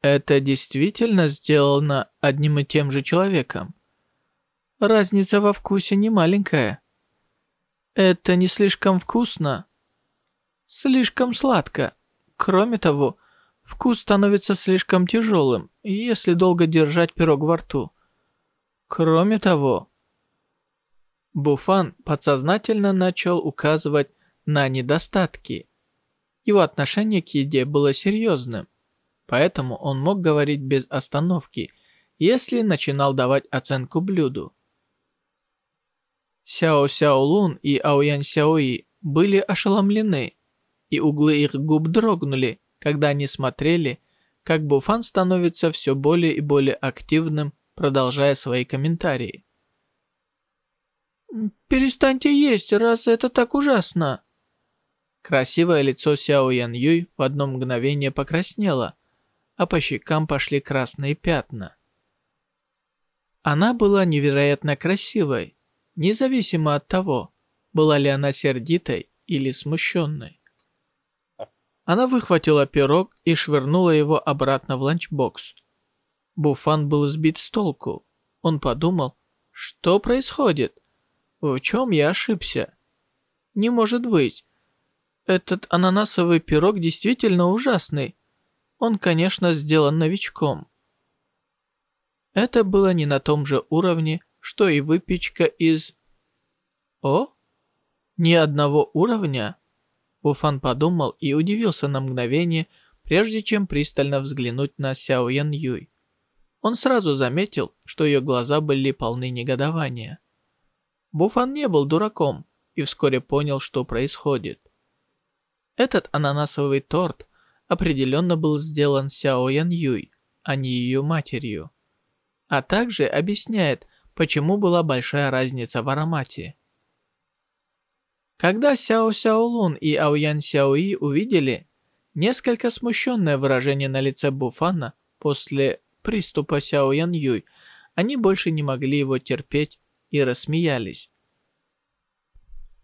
это действительно сделано одним и тем же человеком. Разница во вкусе не маленькая. Это не слишком вкусно. Слишком сладко. Кроме того, Вкус становится слишком тяжелым, если долго держать пирог во рту. Кроме того, Буфан подсознательно начал указывать на недостатки. Его отношение к еде было серьезным, поэтому он мог говорить без остановки, если начинал давать оценку блюду. Сяо Сяо Лун и Аоян Сяои были ошеломлены, и углы их губ дрогнули, когда они смотрели, как Буфан становится все более и более активным, продолжая свои комментарии. «Перестаньте есть, раз это так ужасно!» Красивое лицо Сяо Ян Юй в одно мгновение покраснело, а по щекам пошли красные пятна. Она была невероятно красивой, независимо от того, была ли она сердитой или смущенной. Она выхватила пирог и швырнула его обратно в ланчбокс. Буфан был сбит с толку. Он подумал, что происходит? В чем я ошибся? Не может быть. Этот ананасовый пирог действительно ужасный. Он, конечно, сделан новичком. Это было не на том же уровне, что и выпечка из... О? Ни одного уровня? Буфан подумал и удивился на мгновение, прежде чем пристально взглянуть на Сяо Ян Юй. Он сразу заметил, что ее глаза были полны негодования. Буфан не был дураком и вскоре понял, что происходит. Этот ананасовый торт определенно был сделан Сяо Ян Юй, а не ее матерью. А также объясняет, почему была большая разница в аромате. Когда Сяо Сяо Лун и Аоян Сяо И увидели несколько смущенное выражение на лице Буфана после приступа Сяо Ян Юй, они больше не могли его терпеть и рассмеялись.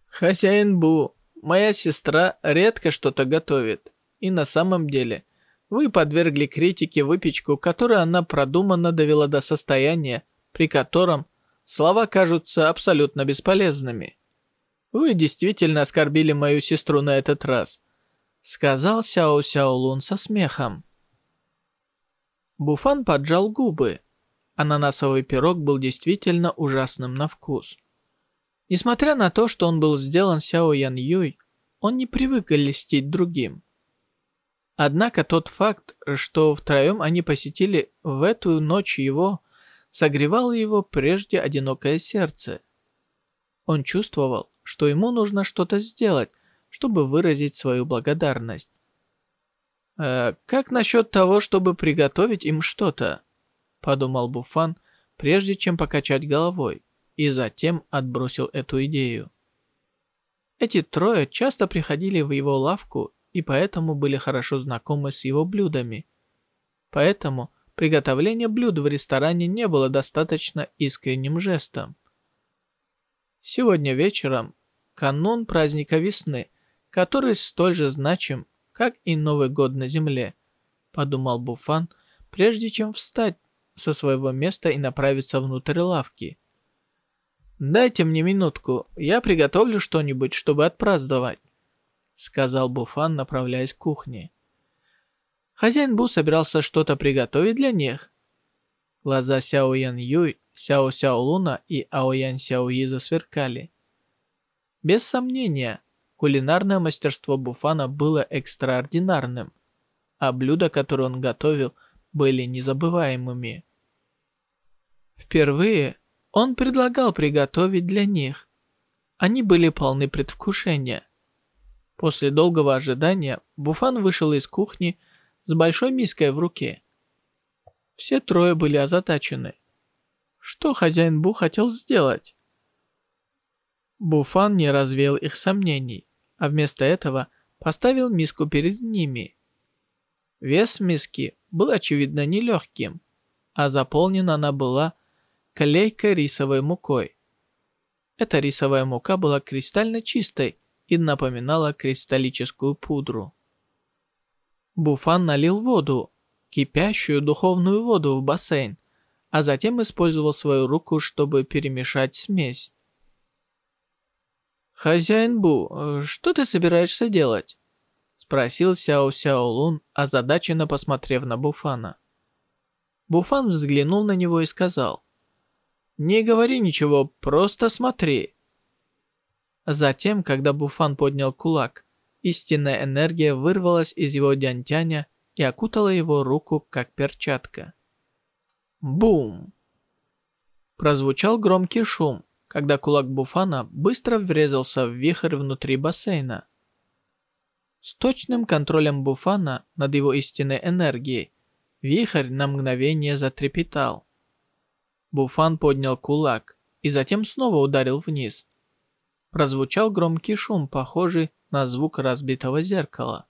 «Хозяин Бу, моя сестра редко что-то готовит, и на самом деле вы подвергли критике выпечку, которую она продуманно довела до состояния, при котором слова кажутся абсолютно бесполезными». Вы действительно оскорбили мою сестру на этот раз», — сказал Сяо Сяо Лун со смехом. Буфан поджал губы. Ананасовый пирог был действительно ужасным на вкус. Несмотря на то, что он был сделан Сяо Ян Юй, он не привык льстить другим. Однако тот факт, что втроем они посетили в эту ночь его, согревал его прежде одинокое сердце. Он чувствовал, что ему нужно что-то сделать, чтобы выразить свою благодарность. «Э, «Как насчет того, чтобы приготовить им что-то?» – подумал Буфан, прежде чем покачать головой, и затем отбросил эту идею. Эти трое часто приходили в его лавку и поэтому были хорошо знакомы с его блюдами. Поэтому приготовление блюд в ресторане не было достаточно искренним жестом. Сегодня вечером канун праздника весны, который столь же значим, как и Новый год на Земле, подумал Буфан, прежде чем встать со своего места и направиться внутрь лавки. «Дайте мне минутку, я приготовлю что-нибудь, чтобы отпраздновать», сказал Буфан, направляясь к кухне. Хозяин Бу собирался что-то приготовить для них. Глаза Сяо Ян Юй, Сяо Сяо Луна и Ао Ян Сяо И засверкали. Без сомнения, кулинарное мастерство Буфана было экстраординарным, а блюда, которые он готовил, были незабываемыми. Впервые он предлагал приготовить для них. Они были полны предвкушения. После долгого ожидания Буфан вышел из кухни с большой миской в руке. Все трое были озадачены. Что хозяин Бу хотел сделать? Буфан не развеял их сомнений, а вместо этого поставил миску перед ними. Вес миски был, очевидно, нелегким, а заполнена она была клейкой рисовой мукой. Эта рисовая мука была кристально чистой и напоминала кристаллическую пудру. Буфан налил воду, кипящую духовную воду в бассейн, а затем использовал свою руку, чтобы перемешать смесь. «Хозяин Бу, что ты собираешься делать?» Спросил Сяо Сяо Лун, озадаченно посмотрев на Буфана. Буфан взглянул на него и сказал, «Не говори ничего, просто смотри». Затем, когда Буфан поднял кулак, истинная энергия вырвалась из его дянтяня и окутала его руку, как перчатка. Бум! Прозвучал громкий шум, когда кулак Буфана быстро врезался в вихрь внутри бассейна. С точным контролем Буфана над его истинной энергией, вихрь на мгновение затрепетал. Буфан поднял кулак и затем снова ударил вниз. Прозвучал громкий шум, похожий на звук разбитого зеркала.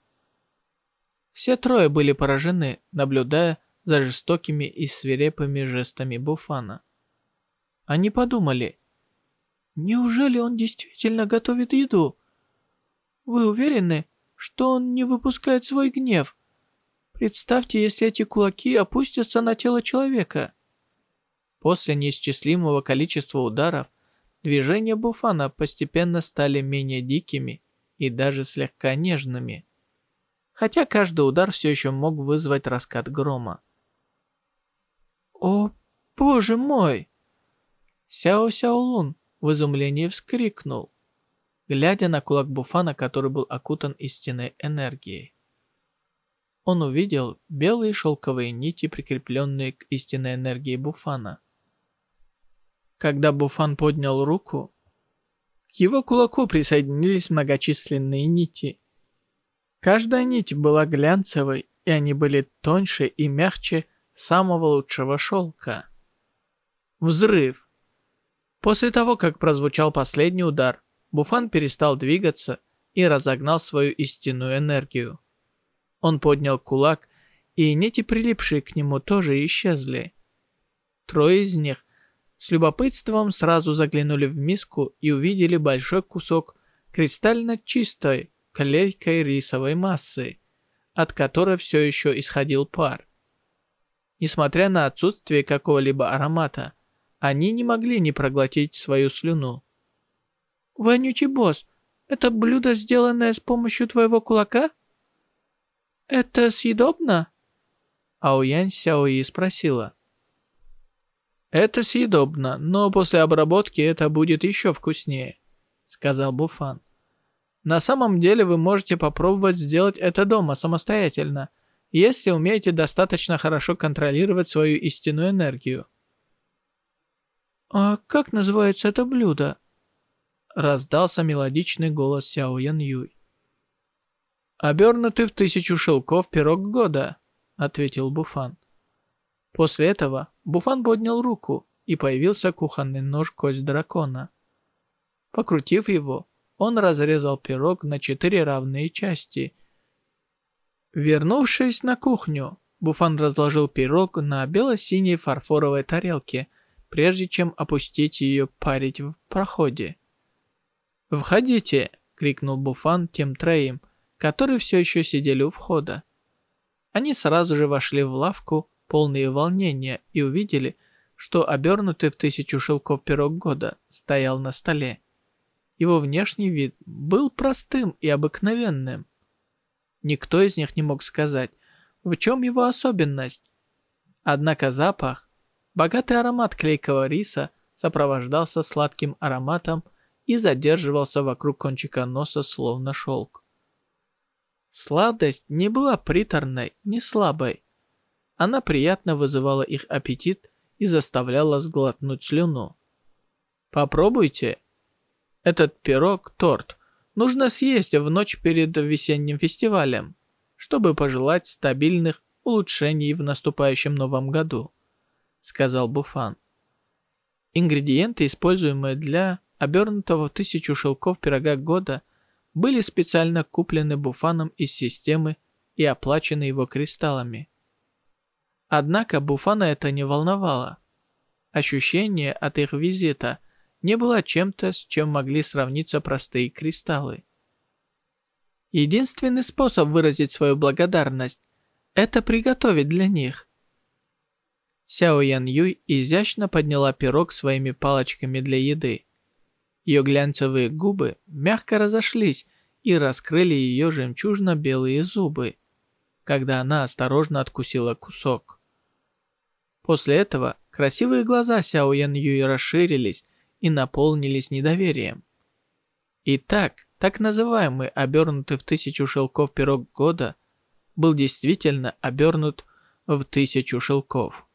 Все трое были поражены, наблюдая за жестокими и свирепыми жестами Буфана. Они подумали, неужели он действительно готовит еду? Вы уверены, что он не выпускает свой гнев. Представьте, если эти кулаки опустятся на тело человека. После неисчислимого количества ударов, движения Буфана постепенно стали менее дикими и даже слегка нежными. Хотя каждый удар все еще мог вызвать раскат грома. «О, боже мой!» Сяо Сяо Лун в изумлении вскрикнул глядя на кулак Буфана, который был окутан истинной энергией. Он увидел белые шелковые нити, прикрепленные к истинной энергии Буфана. Когда Буфан поднял руку, к его кулаку присоединились многочисленные нити. Каждая нить была глянцевой, и они были тоньше и мягче самого лучшего шелка. Взрыв! После того, как прозвучал последний удар, Буфан перестал двигаться и разогнал свою истинную энергию. Он поднял кулак, и нити, прилипшие к нему, тоже исчезли. Трое из них с любопытством сразу заглянули в миску и увидели большой кусок кристально чистой клейкой рисовой массы, от которой все еще исходил пар. Несмотря на отсутствие какого-либо аромата, они не могли не проглотить свою слюну. «Вонючий босс, это блюдо, сделанное с помощью твоего кулака?» «Это съедобно?» Аоянь Сяои спросила. «Это съедобно, но после обработки это будет еще вкуснее», сказал Буфан. «На самом деле вы можете попробовать сделать это дома самостоятельно, если умеете достаточно хорошо контролировать свою истинную энергию». «А как называется это блюдо?» Раздался мелодичный голос Сяо Ян Юй. «Обернутый в тысячу шелков пирог года», — ответил Буфан. После этого Буфан поднял руку, и появился кухонный нож кость дракона. Покрутив его, он разрезал пирог на четыре равные части. Вернувшись на кухню, Буфан разложил пирог на бело-синей фарфоровой тарелке, прежде чем опустить ее парить в проходе. «Входите!» — крикнул Буфан тем троим, которые все еще сидели у входа. Они сразу же вошли в лавку, полные волнения, и увидели, что обернутый в тысячу шелков пирог года стоял на столе. Его внешний вид был простым и обыкновенным. Никто из них не мог сказать, в чем его особенность. Однако запах, богатый аромат клейкого риса сопровождался сладким ароматом и задерживался вокруг кончика носа словно шелк. Сладость не была приторной, не слабой. Она приятно вызывала их аппетит и заставляла сглотнуть слюну. «Попробуйте. Этот пирог-торт нужно съесть в ночь перед весенним фестивалем, чтобы пожелать стабильных улучшений в наступающем новом году», сказал Буфан. Ингредиенты, используемые для обернутого в тысячу шелков пирога года, были специально куплены Буфаном из системы и оплачены его кристаллами. Однако Буфана это не волновало. Ощущение от их визита не было чем-то, с чем могли сравниться простые кристаллы. Единственный способ выразить свою благодарность – это приготовить для них. Сяо Ян Юй изящно подняла пирог своими палочками для еды. Ее глянцевые губы мягко разошлись и раскрыли ее жемчужно-белые зубы, когда она осторожно откусила кусок. После этого красивые глаза Сяо Ян Юй расширились и наполнились недоверием. Итак, так называемый обернутый в тысячу шелков пирог года был действительно обернут в тысячу шелков.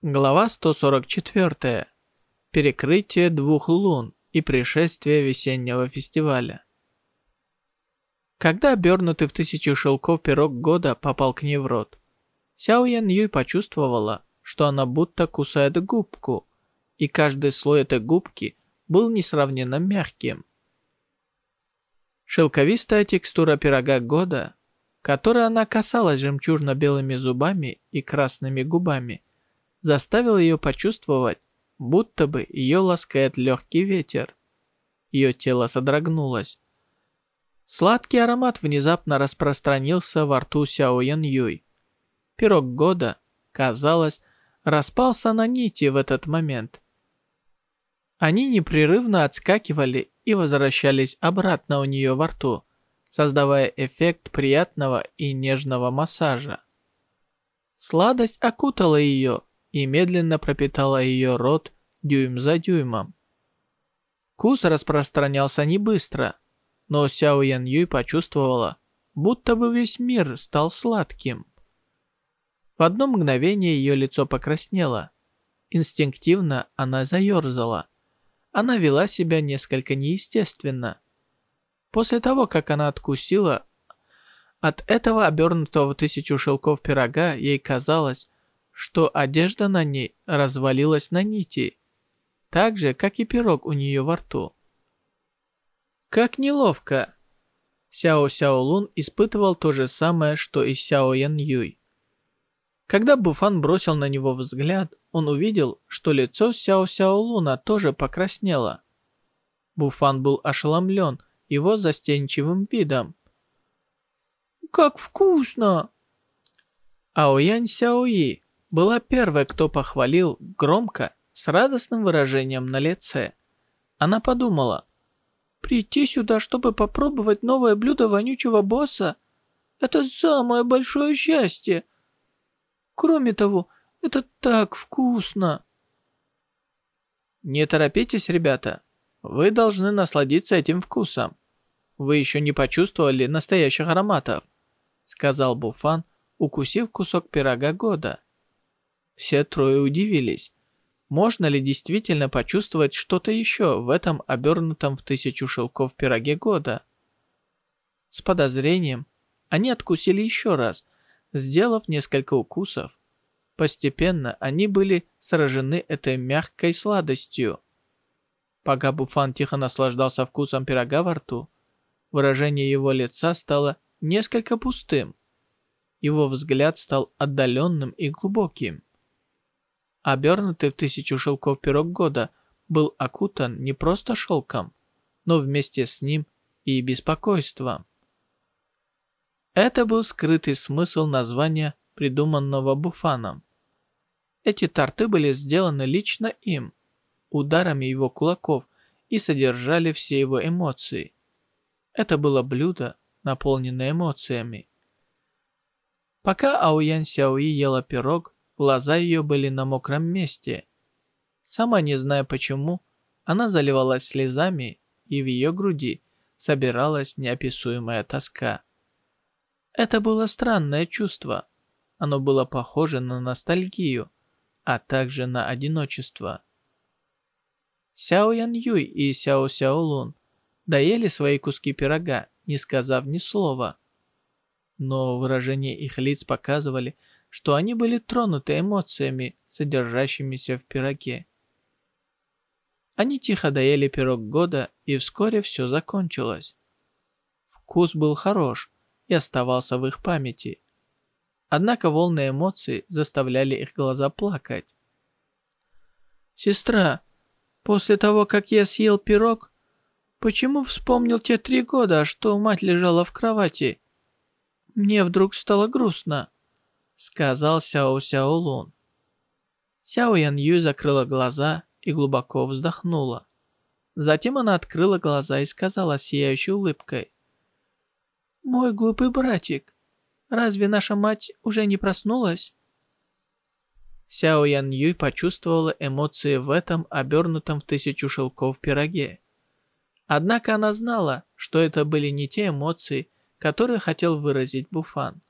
Глава 144. Перекрытие двух лун и пришествие весеннего фестиваля. Когда обернутый в тысячу шелков пирог года попал к ней в рот, Сяо Ян Юй почувствовала, что она будто кусает губку, и каждый слой этой губки был несравненно мягким. Шелковистая текстура пирога года, которой она касалась жемчужно-белыми зубами и красными губами, заставила ее почувствовать, будто бы ее ласкает легкий ветер. Ее тело содрогнулось. Сладкий аромат внезапно распространился во рту Сяо Ян Юй. Пирог года, казалось, распался на нити в этот момент. Они непрерывно отскакивали и возвращались обратно у нее во рту, создавая эффект приятного и нежного массажа. Сладость окутала ее, и медленно пропитала ее рот дюйм за дюймом. Вкус распространялся не быстро, но Сяо Ян Юй почувствовала, будто бы весь мир стал сладким. В одно мгновение ее лицо покраснело. Инстинктивно она заерзала. Она вела себя несколько неестественно. После того, как она откусила, от этого обернутого в тысячу шелков пирога ей казалось, что одежда на ней развалилась на нити, так же, как и пирог у нее во рту. Как неловко! Сяо Сяо Лун испытывал то же самое, что и Сяо Ян Юй. Когда Буфан бросил на него взгляд, он увидел, что лицо Сяо Сяо Луна тоже покраснело. Буфан был ошеломлен его застенчивым видом. «Как вкусно!» Аоянь Сяои была первой, кто похвалил громко, с радостным выражением на лице. Она подумала, «Прийти сюда, чтобы попробовать новое блюдо вонючего босса, это самое большое счастье. Кроме того, это так вкусно!» «Не торопитесь, ребята. Вы должны насладиться этим вкусом. Вы еще не почувствовали настоящих ароматов», сказал Буфан, укусив кусок пирога года. Все трое удивились. Можно ли действительно почувствовать что-то еще в этом обернутом в тысячу шелков пироге года? С подозрением они откусили еще раз, сделав несколько укусов. Постепенно они были сражены этой мягкой сладостью. Пока Буфан тихо наслаждался вкусом пирога во рту, выражение его лица стало несколько пустым. Его взгляд стал отдаленным и глубоким. Обернутый в тысячу шелков пирог года был окутан не просто шелком, но вместе с ним и беспокойством. Это был скрытый смысл названия, придуманного Буфаном. Эти торты были сделаны лично им, ударами его кулаков, и содержали все его эмоции. Это было блюдо, наполненное эмоциями. Пока Ауян Сяои ела пирог, глаза ее были на мокром месте. Сама не зная почему, она заливалась слезами, и в ее груди собиралась неописуемая тоска. Это было странное чувство. Оно было похоже на ностальгию, а также на одиночество. Сяо Ян Юй и Сяо Сяо Лун доели свои куски пирога, не сказав ни слова. Но выражения их лиц показывали, что они были тронуты эмоциями, содержащимися в пироге. Они тихо доели пирог года, и вскоре все закончилось. Вкус был хорош и оставался в их памяти. Однако волны эмоций заставляли их глаза плакать. «Сестра, после того, как я съел пирог, почему вспомнил те три года, что мать лежала в кровати? Мне вдруг стало грустно», — сказал Сяо Сяо Лун. Сяо Ян Юй закрыла глаза и глубоко вздохнула. Затем она открыла глаза и сказала сияющей улыбкой. «Мой глупый братик, разве наша мать уже не проснулась?» Сяо Ян Юй почувствовала эмоции в этом обернутом в тысячу шелков пироге. Однако она знала, что это были не те эмоции, которые хотел выразить Буфан.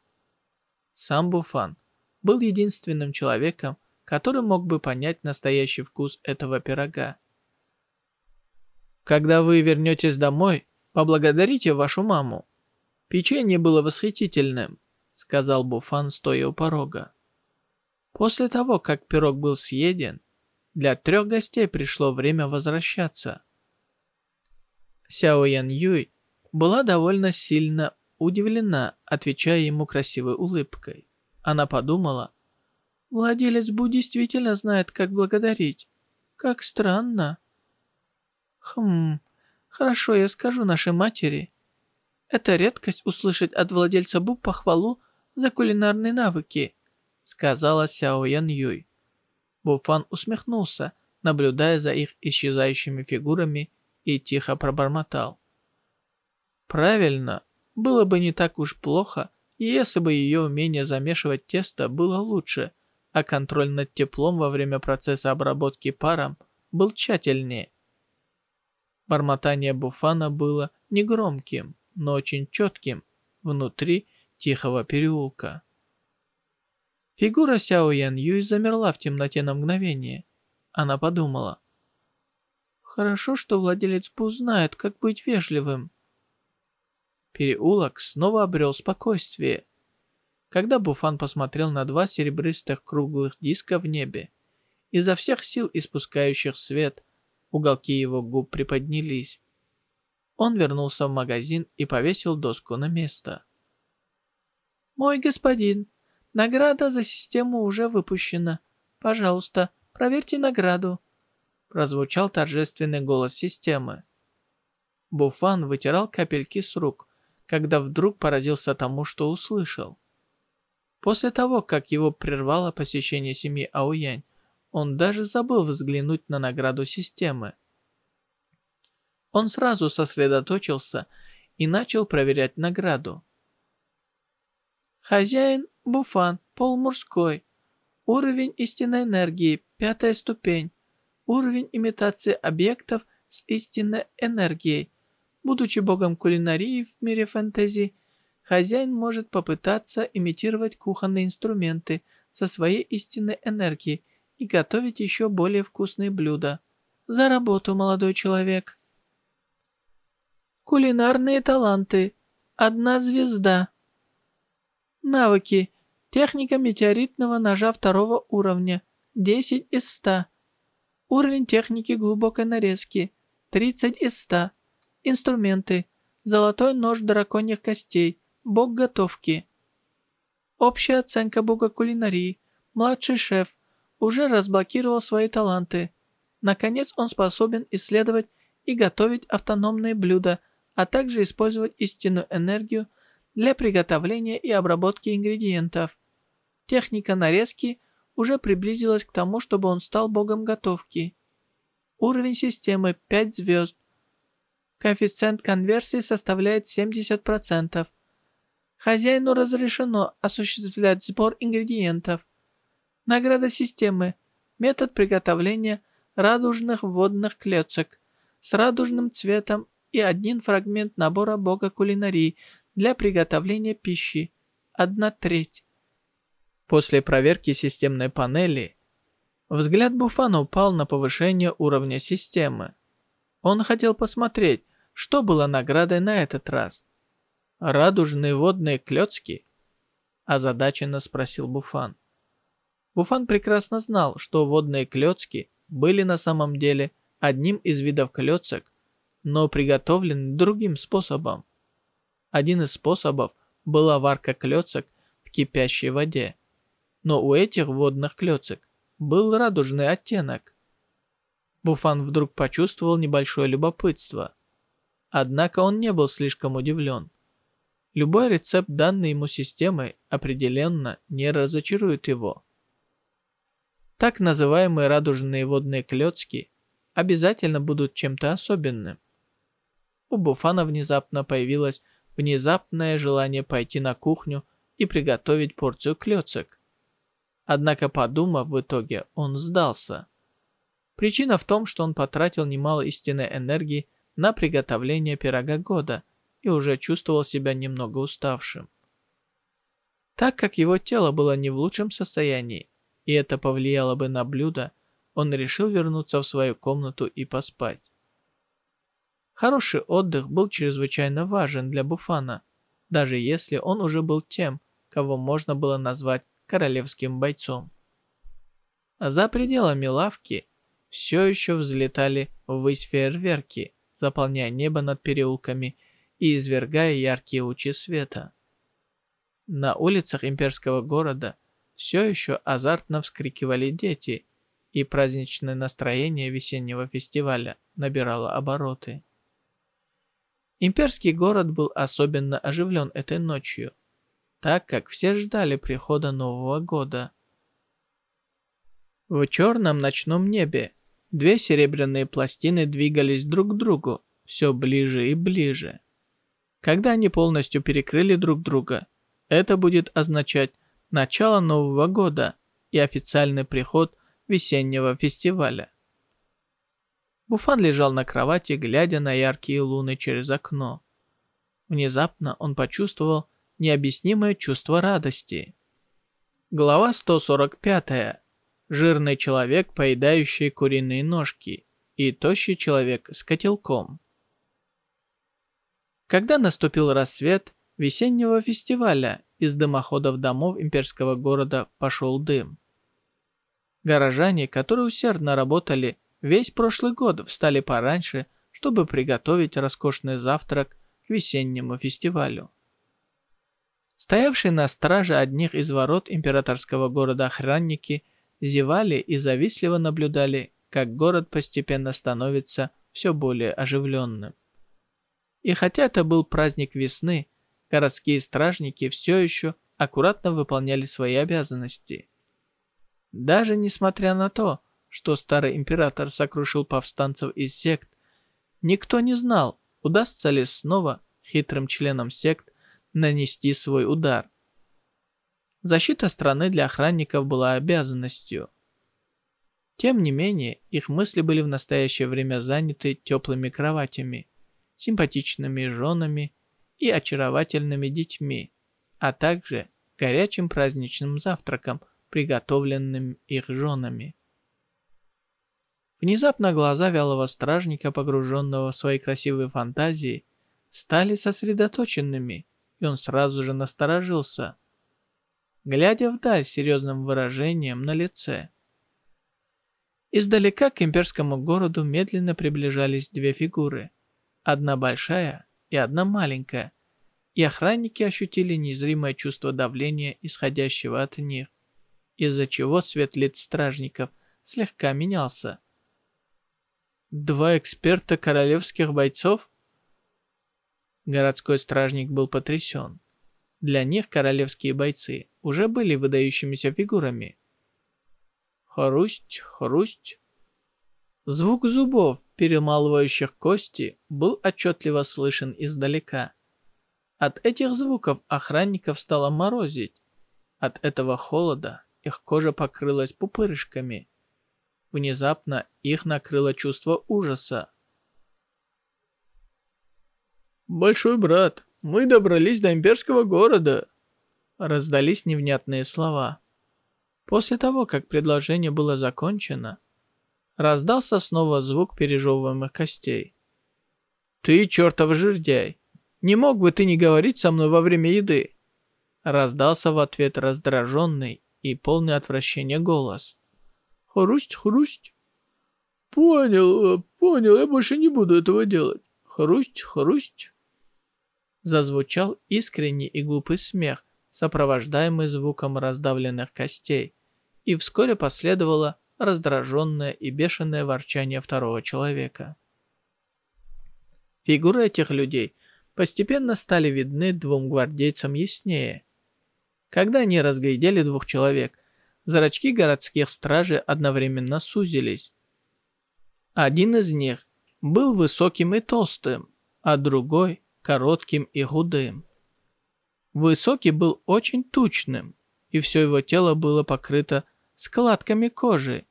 Сам Буфан был единственным человеком, который мог бы понять настоящий вкус этого пирога. Когда вы вернетесь домой, поблагодарите вашу маму. Печенье было восхитительным, сказал Буфан, стоя у порога. После того, как пирог был съеден, для трех гостей пришло время возвращаться. Сяо Ян Юй была довольно сильно удивлена, отвечая ему красивой улыбкой. Она подумала, Владелец Бу действительно знает, как благодарить. Как странно. Хм, хорошо, я скажу нашей матери. Это редкость услышать от владельца Бу похвалу за кулинарные навыки, сказала Сяо Ян Юй. Буфан усмехнулся, наблюдая за их исчезающими фигурами и тихо пробормотал. Правильно, было бы не так уж плохо, если бы ее умение замешивать тесто было лучше – а контроль над теплом во время процесса обработки паром был тщательнее. Бормотание Буфана было негромким, но очень четким внутри тихого переулка. Фигура Сяо Ян Юй замерла в темноте на мгновение. Она подумала. «Хорошо, что владелец Бу знает, как быть вежливым». Переулок снова обрел спокойствие. Когда Буфан посмотрел на два серебристых круглых диска в небе, изо всех сил испускающих свет, уголки его губ приподнялись. Он вернулся в магазин и повесил доску на место. «Мой господин, награда за систему уже выпущена. Пожалуйста, проверьте награду», прозвучал торжественный голос системы. Буфан вытирал капельки с рук, когда вдруг поразился тому, что услышал. После того, как его прервало посещение семьи Ауянь, он даже забыл взглянуть на награду системы. Он сразу сосредоточился и начал проверять награду. Хозяин Буфан, пол мужской. Уровень истинной энергии, пятая ступень. Уровень имитации объектов с истинной энергией. Будучи богом кулинарии в мире фэнтези, хозяин может попытаться имитировать кухонные инструменты со своей истинной энергией и готовить еще более вкусные блюда. За работу, молодой человек. Кулинарные таланты. Одна звезда. Навыки. Техника метеоритного ножа второго уровня. 10 из 100. Уровень техники глубокой нарезки. 30 из 100. Инструменты. Золотой нож драконьих костей. Бог готовки. Общая оценка бога кулинарии. Младший шеф уже разблокировал свои таланты. Наконец, он способен исследовать и готовить автономные блюда, а также использовать истинную энергию для приготовления и обработки ингредиентов. Техника нарезки уже приблизилась к тому, чтобы он стал богом готовки. Уровень системы 5 звезд. Коэффициент конверсии составляет 70%. Хозяину разрешено осуществлять сбор ингредиентов. Награда системы. Метод приготовления радужных водных клеток с радужным цветом и один фрагмент набора бога кулинарии для приготовления пищи. Одна треть. После проверки системной панели, взгляд Буфана упал на повышение уровня системы. Он хотел посмотреть, что было наградой на этот раз. «Радужные водные клетки?» Озадаченно спросил Буфан. Буфан прекрасно знал, что водные клетки были на самом деле одним из видов клеток, но приготовлены другим способом. Один из способов была варка клеток в кипящей воде, но у этих водных клеток был радужный оттенок. Буфан вдруг почувствовал небольшое любопытство. Однако он не был слишком удивлен. Любой рецепт, данный ему системой, определенно не разочарует его. Так называемые радужные водные клетки обязательно будут чем-то особенным. У Буфана внезапно появилось внезапное желание пойти на кухню и приготовить порцию клеток. Однако, подумав в итоге, он сдался. Причина в том, что он потратил немало истинной энергии на приготовление пирога года – и уже чувствовал себя немного уставшим. Так как его тело было не в лучшем состоянии, и это повлияло бы на блюдо, он решил вернуться в свою комнату и поспать. Хороший отдых был чрезвычайно важен для Буфана, даже если он уже был тем, кого можно было назвать королевским бойцом. За пределами лавки все еще взлетали ввысь фейерверки, заполняя небо над переулками и извергая яркие лучи света. На улицах имперского города все еще азартно вскрикивали дети, и праздничное настроение весеннего фестиваля набирало обороты. Имперский город был особенно оживлен этой ночью, так как все ждали прихода Нового года. В черном ночном небе две серебряные пластины двигались друг к другу все ближе и ближе. Когда они полностью перекрыли друг друга, это будет означать начало Нового года и официальный приход весеннего фестиваля. Буфан лежал на кровати, глядя на яркие луны через окно. Внезапно он почувствовал необъяснимое чувство радости. Глава 145. Жирный человек, поедающий куриные ножки, и тощий человек с котелком. Когда наступил рассвет весеннего фестиваля, из дымоходов домов имперского города пошел дым. Горожане, которые усердно работали весь прошлый год, встали пораньше, чтобы приготовить роскошный завтрак к весеннему фестивалю. Стоявшие на страже одних из ворот императорского города охранники зевали и завистливо наблюдали, как город постепенно становится все более оживленным. И хотя это был праздник весны, городские стражники все еще аккуратно выполняли свои обязанности. Даже несмотря на то, что старый император сокрушил повстанцев из сект, никто не знал, удастся ли снова хитрым членам сект нанести свой удар. Защита страны для охранников была обязанностью. Тем не менее, их мысли были в настоящее время заняты теплыми кроватями – симпатичными женами и очаровательными детьми, а также горячим праздничным завтраком, приготовленным их женами. Внезапно глаза вялого стражника, погруженного в свои красивые фантазии, стали сосредоточенными, и он сразу же насторожился, глядя вдаль с серьезным выражением на лице. Издалека к имперскому городу медленно приближались две фигуры – Одна большая и одна маленькая. И охранники ощутили незримое чувство давления, исходящего от них, из-за чего цвет лиц стражников слегка менялся. Два эксперта королевских бойцов? Городской стражник был потрясен. Для них королевские бойцы уже были выдающимися фигурами. Хрусть, хрусть. Звук зубов, перемалывающих кости, был отчетливо слышен издалека. От этих звуков охранников стало морозить. От этого холода их кожа покрылась пупырышками. Внезапно их накрыло чувство ужаса. «Большой брат, мы добрались до имперского города!» Раздались невнятные слова. После того, как предложение было закончено, раздался снова звук пережевываемых костей. «Ты чертов жердяй! Не мог бы ты не говорить со мной во время еды?» Раздался в ответ раздраженный и полный отвращения голос. «Хрусть, хрусть!» «Понял, понял, я больше не буду этого делать. Хрусть, хрусть!» Зазвучал искренний и глупый смех, сопровождаемый звуком раздавленных костей, и вскоре последовало раздраженное и бешеное ворчание второго человека. Фигуры этих людей постепенно стали видны двум гвардейцам яснее. Когда они разглядели двух человек, зрачки городских стражей одновременно сузились. Один из них был высоким и толстым, а другой – коротким и худым. Высокий был очень тучным, и все его тело было покрыто складками кожи.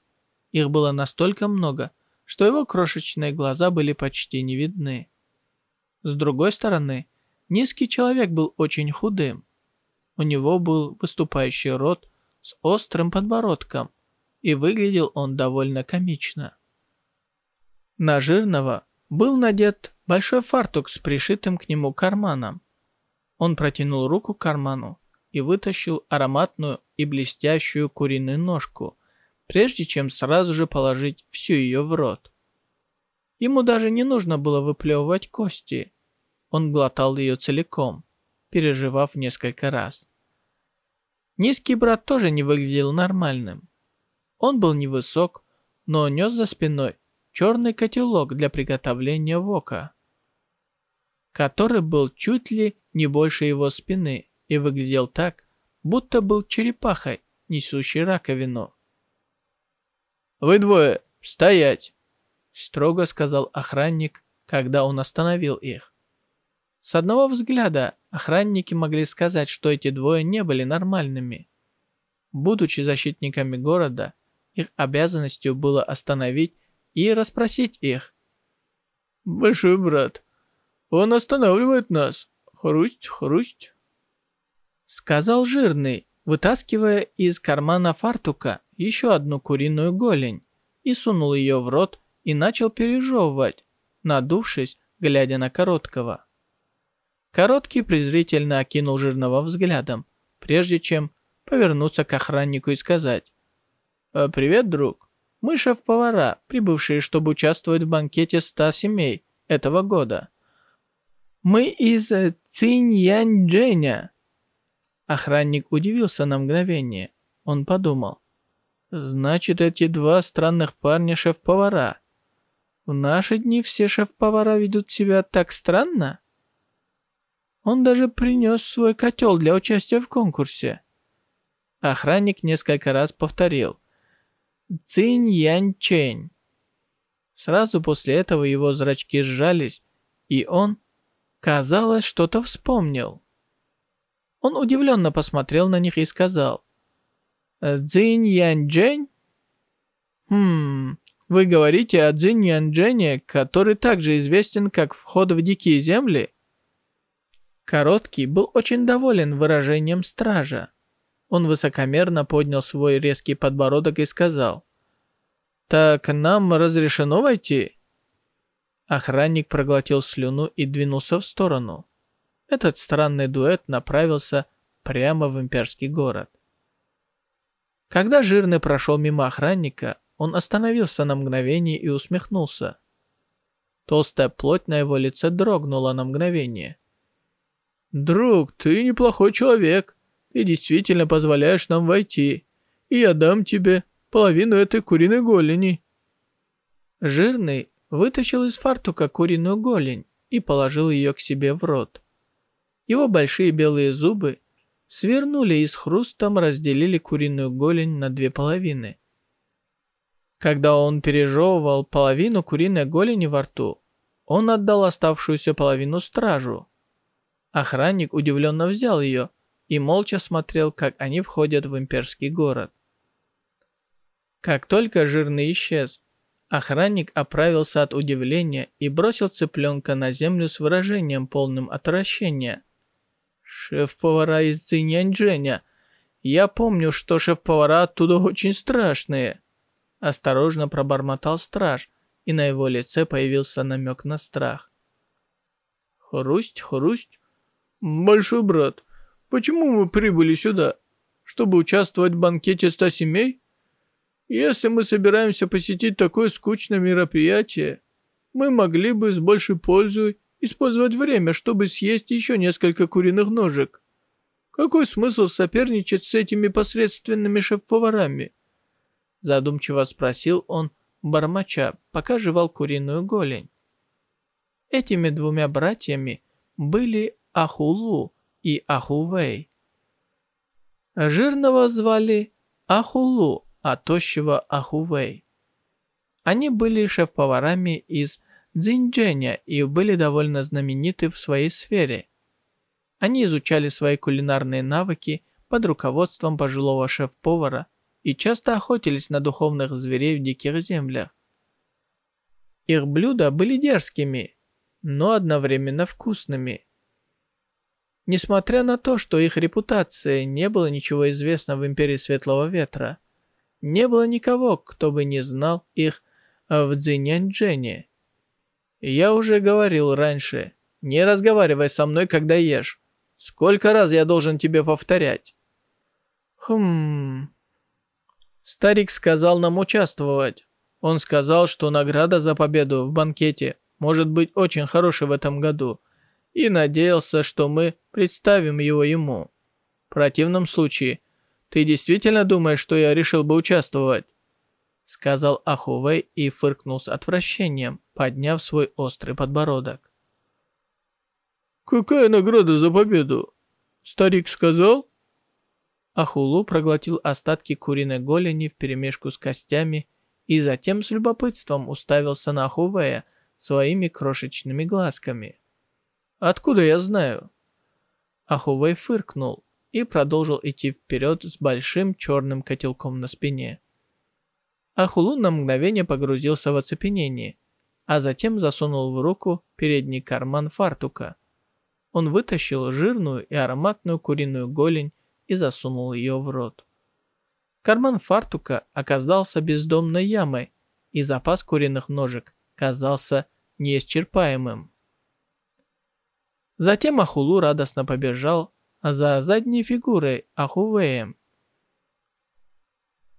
Их было настолько много, что его крошечные глаза были почти не видны. С другой стороны, низкий человек был очень худым. У него был выступающий рот с острым подбородком, и выглядел он довольно комично. На жирного был надет большой фартук с пришитым к нему карманом. Он протянул руку к карману и вытащил ароматную и блестящую куриную ножку, прежде чем сразу же положить всю ее в рот. Ему даже не нужно было выплевывать кости. Он глотал ее целиком, переживав несколько раз. Низкий брат тоже не выглядел нормальным. Он был невысок, но нес за спиной черный котелок для приготовления вока, который был чуть ли не больше его спины и выглядел так, будто был черепахой, несущей раковину. «Вы двое, стоять!» строго сказал охранник, когда он остановил их. С одного взгляда охранники могли сказать, что эти двое не были нормальными. Будучи защитниками города, их обязанностью было остановить и расспросить их. «Большой брат, он останавливает нас. Хрусть, хрусть!» Сказал жирный, вытаскивая из кармана фартука еще одну куриную голень и сунул ее в рот и начал пережевывать, надувшись, глядя на Короткого. Короткий презрительно окинул жирного взглядом, прежде чем повернуться к охраннику и сказать «Э, «Привет, друг. Мы шеф-повара, прибывшие, чтобы участвовать в банкете ста семей этого года. Мы из э, Циньянь-Джэня». Охранник удивился на мгновение. Он подумал. «Значит, эти два странных парня шеф-повара. В наши дни все шеф-повара ведут себя так странно. Он даже принес свой котел для участия в конкурсе. Охранник несколько раз повторил. Цинь. Сразу после этого его зрачки сжались, и он, казалось, что-то вспомнил. Он удивленно посмотрел на них и сказал. «Цзинь Янь Джэнь? Хм, вы говорите о Цзинь Янджене, который также известен как «Вход в дикие земли»?» Короткий был очень доволен выражением стража. Он высокомерно поднял свой резкий подбородок и сказал, «Так нам разрешено войти?» Охранник проглотил слюну и двинулся в сторону. Этот странный дуэт направился прямо в имперский город. Когда Жирный прошел мимо охранника, он остановился на мгновение и усмехнулся. Толстая плоть на его лице дрогнула на мгновение. «Друг, ты неплохой человек. Ты действительно позволяешь нам войти. И я дам тебе половину этой куриной голени». Жирный вытащил из фартука куриную голень и положил ее к себе в рот. Его большие белые зубы свернули и с хрустом разделили куриную голень на две половины. Когда он пережевывал половину куриной голени во рту, он отдал оставшуюся половину стражу. Охранник удивленно взял ее и молча смотрел, как они входят в имперский город. Как только жирный исчез, охранник оправился от удивления и бросил цыпленка на землю с выражением полным отвращения. «Шеф-повара из Циняньчжэня, я помню, что шеф-повара оттуда очень страшные». Осторожно пробормотал страж, и на его лице появился намек на страх. «Хрусть, хрусть. Большой брат, почему мы прибыли сюда? Чтобы участвовать в банкете ста семей? Если мы собираемся посетить такое скучное мероприятие, мы могли бы с большей пользой использовать время, чтобы съесть еще несколько куриных ножек. Какой смысл соперничать с этими посредственными шеф-поварами?» Задумчиво спросил он бормоча, пока жевал куриную голень. Этими двумя братьями были Ахулу и Ахувей. Жирного звали Ахулу, а тощего Ахувей. Они были шеф-поварами из Цзиньчжэня и были довольно знамениты в своей сфере. Они изучали свои кулинарные навыки под руководством пожилого шеф-повара и часто охотились на духовных зверей в диких землях. Их блюда были дерзкими, но одновременно вкусными. Несмотря на то, что их репутация не было ничего известно в Империи Светлого Ветра, не было никого, кто бы не знал их в Цзиньяньчжэне. Я уже говорил раньше, не разговаривай со мной, когда ешь. Сколько раз я должен тебе повторять? Хм... Старик сказал нам участвовать. Он сказал, что награда за победу в банкете может быть очень хорошей в этом году, и надеялся, что мы представим его ему. В противном случае, ты действительно думаешь, что я решил бы участвовать?» Сказал Ахувей и фыркнул с отвращением, подняв свой острый подбородок. «Какая награда за победу?» Старик сказал? Ахулу проглотил остатки куриной голени вперемешку с костями и затем с любопытством уставился на Ахувея своими крошечными глазками. «Откуда я знаю?» Ахувей фыркнул и продолжил идти вперед с большим черным котелком на спине. Ахулу на мгновение погрузился в оцепенение, а затем засунул в руку передний карман фартука. Он вытащил жирную и ароматную куриную голень и засунул ее в рот. Карман фартука оказался бездомной ямой, и запас куриных ножек казался неисчерпаемым. Затем Ахулу радостно побежал за задней фигурой Ахувеем.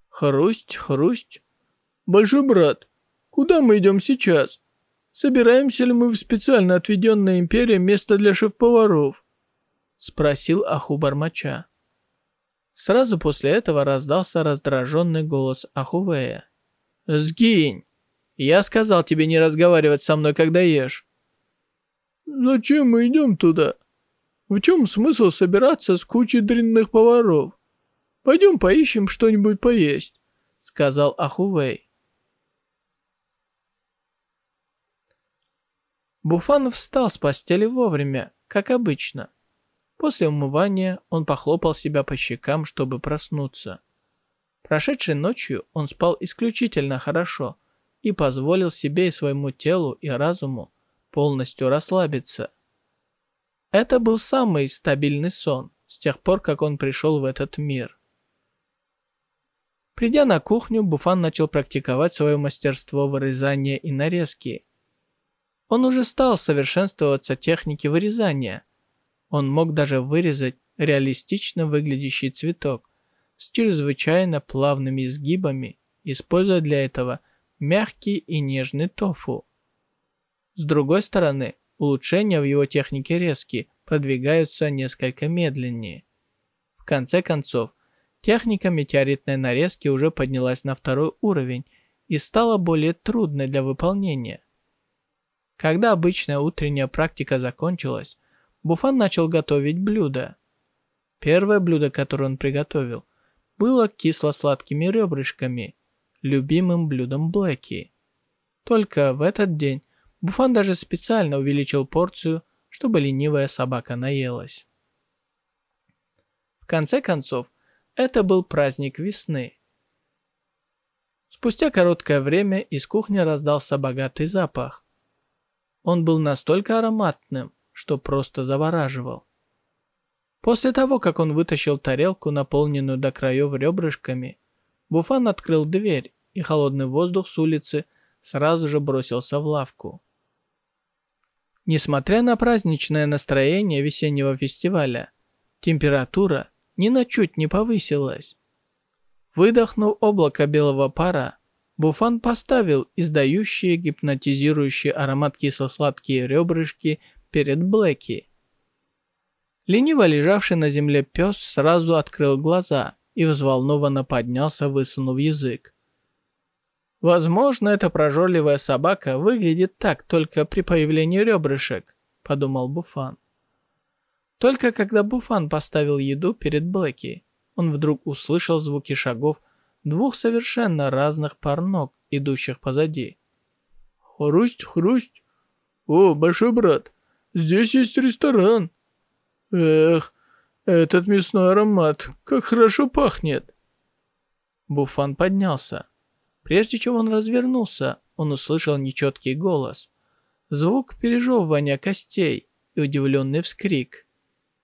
«Хрусть, хрусть. Большой брат, куда мы идем сейчас? Собираемся ли мы в специально отведенное империи место для шеф-поваров?» Спросил Аху Бармача. Сразу после этого раздался раздраженный голос Ахувея. «Сгинь! Я сказал тебе не разговаривать со мной, когда ешь». «Зачем мы идем туда? В чем смысл собираться с кучей дрянных поваров? Пойдем поищем что-нибудь поесть», — сказал Ахувей. Буфан встал с постели вовремя, как обычно. После умывания он похлопал себя по щекам, чтобы проснуться. Прошедшей ночью он спал исключительно хорошо и позволил себе и своему телу и разуму полностью расслабиться. Это был самый стабильный сон с тех пор, как он пришел в этот мир. Придя на кухню, Буфан начал практиковать свое мастерство вырезания и нарезки. Он уже стал совершенствоваться технике вырезания – он мог даже вырезать реалистично выглядящий цветок с чрезвычайно плавными изгибами, используя для этого мягкий и нежный тофу. С другой стороны, улучшения в его технике резки продвигаются несколько медленнее. В конце концов, техника метеоритной нарезки уже поднялась на второй уровень и стала более трудной для выполнения. Когда обычная утренняя практика закончилась, Буфан начал готовить блюдо. Первое блюдо, которое он приготовил, было кисло-сладкими ребрышками, любимым блюдом Блэки. Только в этот день Буфан даже специально увеличил порцию, чтобы ленивая собака наелась. В конце концов, это был праздник весны. Спустя короткое время из кухни раздался богатый запах. Он был настолько ароматным, что просто завораживал. После того, как он вытащил тарелку, наполненную до краев ребрышками, Буфан открыл дверь, и холодный воздух с улицы сразу же бросился в лавку. Несмотря на праздничное настроение весеннего фестиваля, температура ни на чуть не повысилась. Выдохнув облако белого пара, Буфан поставил издающие гипнотизирующий аромат кисло-сладкие ребрышки перед Блэки. Лениво лежавший на земле пес сразу открыл глаза и взволнованно поднялся, высунув язык. «Возможно, эта прожорливая собака выглядит так только при появлении ребрышек», — подумал Буфан. Только когда Буфан поставил еду перед Блэки, он вдруг услышал звуки шагов двух совершенно разных пар ног, идущих позади. «Хрусть, хрусть! О, большой брат, здесь есть ресторан!» «Эх, этот мясной аромат, как хорошо пахнет!» Буфан поднялся. Прежде чем он развернулся, он услышал нечеткий голос. Звук пережевывания костей и удивленный вскрик.